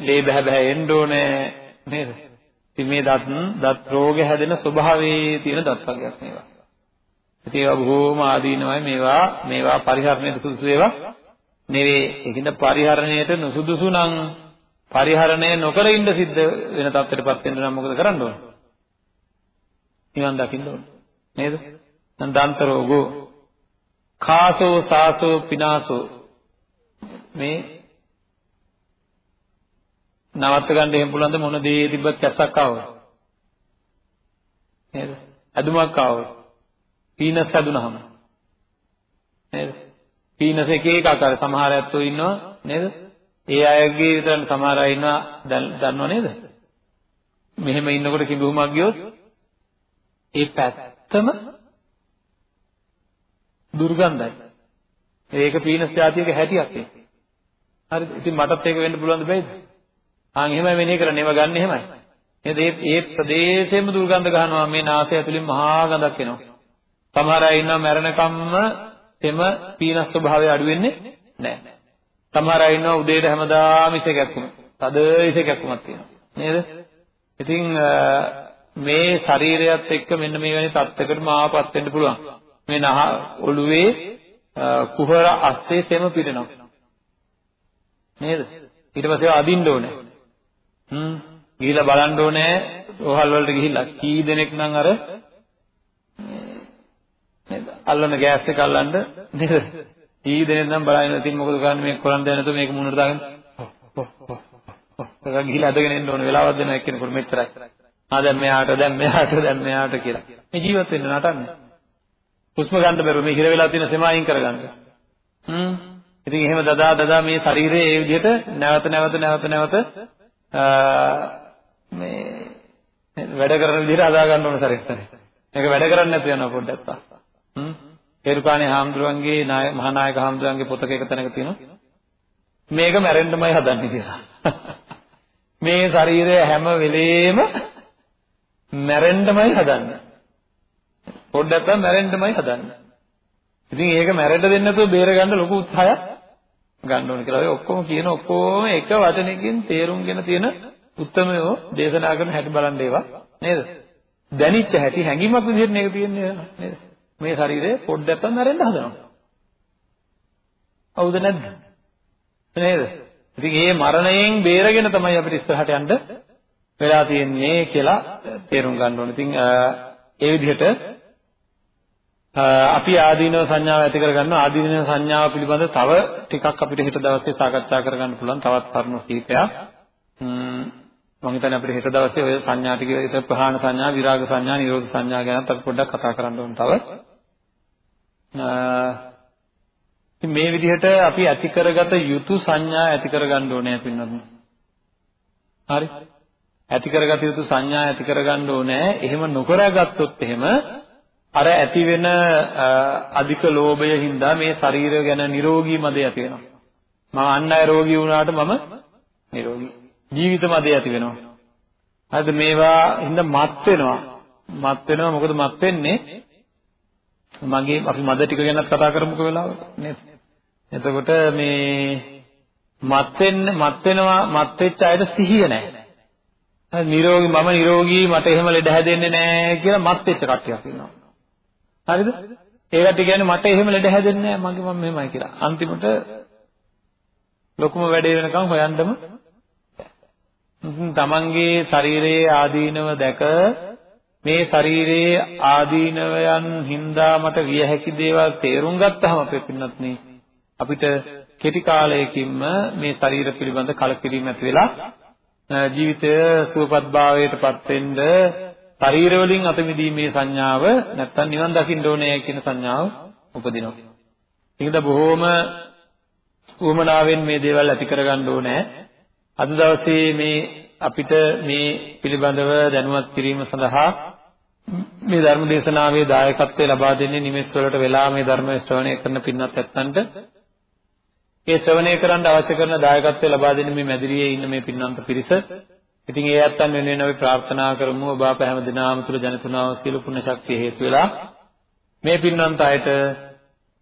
ලේ බහ බහ එන්න ඕනේ නේද? ඉතින් මේ දත් දත් රෝග හැදෙන ස්වභාවයේ තියෙන දත් වර්ගයක් මේවා. ඉතින් ඒවා බොහෝම ආදීනවයි. මේවා මේවා පරිහරණයට සුදුසු ඒවා නෙවෙයි. ඒකින්ද පරිහරණයට නුසුදුසු නම් පරිහරණය නොකර ඉන්න සිද්ධ වෙන තත්ත්වයකටපත් වෙන්න නම් මොකද කරන්න ඕන? නිවන් දකින්න ඕන. නේද? දැන් දන්ත රෝගෝ කාසෝ සාසෝ පිනාසෝ මේ නවත්ත ගන්න එහෙම පුළුවන්ද මොන දේ තිබ්බත් කැස්සක් ආවොත් නේද? අදුමක් ආවොත් පීනස් හැදුනහම නේද? පීනස් එක එක ආකාර සමහර ඇත්තෝ ඉන්නවා නේද? ඒ අයගේ විතර සමහර අය ඉන්නවා දන්නව නේද? මෙහෙම ඉන්නකොට කිඹුමක් ගියොත් ඒ පැත්තම දුර්ගන්ධයි. ඒක පීනස් જાතියක හැටියක් ඒක. හරිද? ඉතින් මටත් ඒක වෙන්න පුළුවන්ද බැයිද? ආන් එහෙමයි මෙනේ කරන්නේ. ඒව ගන්න එහෙමයි. නේද? ඒ ඒ ප්‍රදේශයෙන්ම දුර්ගන්ධ ගන්නවා මේ නාසය ඇතුලින් මහා ගඳක් එනවා. සමහර අය ඉන්නවා මැරෙනකම්ම එම පීනස් ස්වභාවය අඩු වෙන්නේ නැහැ. සමහර අය ඉන්නවා උදේට හැමදාම ඉසේකක්ම. තද ඉසේකක්මක් තියෙනවා. නේද? ඉතින් මේ ශරීරයත් එක්ක මෙන්න මේ වැනි තත්යකට මාවපත් වෙන්න පුළුවන්. මේ නහ ඔළුවේ කුහර අස්තේ සෙම පිරෙනවා. නේද? ඊට පස්සේ අදින්න ඕනේ. හ්ම් ගිහිල්ලා බලන්න ඕනේ රෝහල් වලට ගිහිල්ලා කී දෙනෙක් නම් අර නේද? අල්ලන ගෑස් එක අල්ලන්න නේද? කී දෙනෙක් නම් බලන්න ඉතින් මොකද කරන්නේ මේක කරන් දැන නැතුව මේක මුණට දාගෙන ඒක ගිහිල්ලා අදගෙන එන්න ඕන වෙලාවක් දෙනවා එක්කෙනෙකුට මෙච්චරයි. ආ දැන් මෙයාට දැන් මෙයාට දැන් මෙයාට කියලා. මේ ජීවත් වෙන්න නටන්නේ. හුස්ම ගන්න බැරුව මේ හිර වෙලා තියෙන සෙමායින් කරගන්න. හ්ම්. ඉතින් එහෙම දදා දදා මේ ශරීරයේ ඒ විදිහට නැවත නැවත නැවත නැවත මේ වැඩ කරන විදිහට හදා ගන්න ඕන සරිස්තරේ. මේක වැඩ කරන්නේ නැතු වෙනවා පොඩ්ඩක් තා. හ්ම්. ඒරුපාණේ හාමුදුරන්ගේ නාය මහානායක හාමුදුරන්ගේ පොතක එක තැනක තියෙනවා. මේක මැරෙන්නමයි හදන්නේ කියලා. මේ ශරීරය හැම වෙලේම මැරෙන්නමයි හදන්නේ. පොඩ්ඩක් නම් මැරෙන්නමයි හදන්නේ. ඉතින් ඒක මැරෙන්න දෙන්නේ නැතුව බේරගන්න ලොකු උත්සාහයක් ගන්න ඕන කියලා. ඔය ඔක්කොම කියන ඔක්කොම එක වචනකින් තේරුම්ගෙන තියෙන උත්තරමයෝ දේශනා කරන හැටි බලන්න ඒවා නේද? දැනිච්ච හැටි හැඟීමක් විදිහට මේක තියෙන්නේ නේද? මේ ශරීරය පොඩ්ඩක්වත් මැරෙන්න හදනවා. හවුද නැද්ද? නේද? ඉතින් මේ මරණයෙන් බේරගෙන තමයි අපිට ඉස්සරහට යන්න වෙලා තියෙන්නේ කියලා තේරුම් ගන්න ඕනේ. ඉතින් ඒ විදිහට අපි ආදීනව සංඥාව ඇති කරගන්නවා. ආදීනව සංඥාව පිළිබඳ තව ටිකක් අපිට හෙට දවසේ සාකච්ඡා කරගන්න පුළුවන්. තවත් කරුණු කීපයක්. මම හිතන්නේ අපිට හෙට දවසේ ඔය සංඥා ටික විතර ප්‍රහාණ සංඥා විරාග සංඥා නිරෝධ සංඥා ගැනත් අපි පොඩ්ඩක් කතා කරන්න ඕන තව. මේ විදිහට අපි ඇති කරගත යුතු සංඥා ඇති කරගන්න ඕනේ පින්වත්නි. හරි? ඇති කරගත යුතු සංඥා ඇති කරගන්න ඕනේ එහෙම නොකරගත්තොත් එහෙම අර ඇති වෙන අධික ලෝභය හින්දා මේ ශරීරය ගැන නිරෝගී මදය ඇති වෙනවා. මම අන් අය රෝගී වුණාට මම නිරෝගී. ජීවිත මදය ඇති වෙනවා. හරිද මේවා හින්දා මත් වෙනවා. මත් වෙනවා මොකද මත් වෙන්නේ? මගේ අපි මද ටික ගැනත් කතා කරමුකෝ වෙලාවක නේද? එතකොට මේ මත් වෙන්න මත් වෙනවා මත් වෙච්ච අයට සිහිය නැහැ. හරි නිරෝගී මම නිරෝගී මට එහෙම ලෙඩ හැදෙන්නේ නැහැ කියලා මත් වෙච්ච කට්ටියක් ඉන්නවා. හරිද? ඒකට කියන්නේ මට එහෙම ලෙඩ හැදෙන්නේ නැහැ මගේ මම මෙහෙමයි කියලා. අන්තිමට ලොකුම වැඩේ වෙනකන් හොයන්නම තමන්ගේ ශරීරයේ ආදීනව දැක මේ ශරීරයේ ආදීනවයන් හින්දා මට විය හැකි දේවල් තේරුම් ගත්තාම අපේ පින්නත් නේ අපිට කෙටි කාලයකින්ම මේ ශරීර පිළිබඳ කලකිරීම ඇති වෙලා ජීවිතය සුවපත් භාවයට පත් වෙන්න ශරීර වලින් අත මිදීමේ සංඥාව නැත්තම් නිවන් දකින්න ඕනේ කියන සංඥාව උපදිනවා. ඒකද බොහොම උවමනාවෙන් මේ දේවල් ඇති කරගන්න ඕනේ. අද දවසේ මේ අපිට මේ පිළිබඳව දැනුවත් කිරීම සඳහා මේ ධර්ම දේශනාවේ දායකත්වය ලබා දෙන්නේ නිමෙස් වලට වෙලා මේ ධර්ම ශ්‍රවණය කරන පින්වත් ඇත්තන්ට ඒ ශ්‍රවණය කරන්න අවශ්‍ය කරන දායකත්වය ලබා දෙන්නේ මේ මැදිරියේ ඉන්න මේ පින්වන්ත පිරිස. ඉතින් ඒ අත්තන් වෙනුවෙන් අපි ප්‍රාර්ථනා කරමු ඔබ අප හැම දිනම තුල ජනිතුනාව සියලු පුණ්‍ය ශක්තිය හේතු වෙලා මේ පින්වන්ත අයට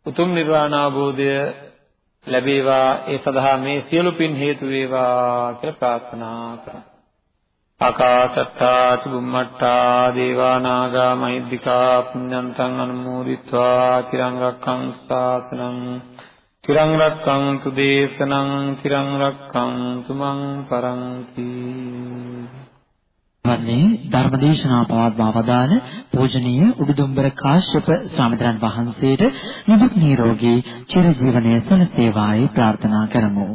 උතුම් නිර්වාණ අවබෝධය ලැබේවා. ඒ සඳහා මේ සියලු පින් හේතු වේවා කියලා ප්‍රාර්ථනා කරමු. ආකාශත්තා චුම්මත්තා දේවා නාග මහිද්దికා පුඤ්ඤන්තං අනුමෝදිත්වා. තිරං රක්ඛං සාසනං තිරං රක්ඛන්තු දේශනං තිරං රක්ඛන්තු මං පරන්ති. වන්නේ ධර්මදේශනා පවත්වා වදාළ පූජනීය උඩුදුම්බර කාශ්‍යප ස්වාමීන් වහන්සේට නිදුක් නිරෝගී චිරජීවනයේ සලසේවායි ප්‍රාර්ථනා කරමු.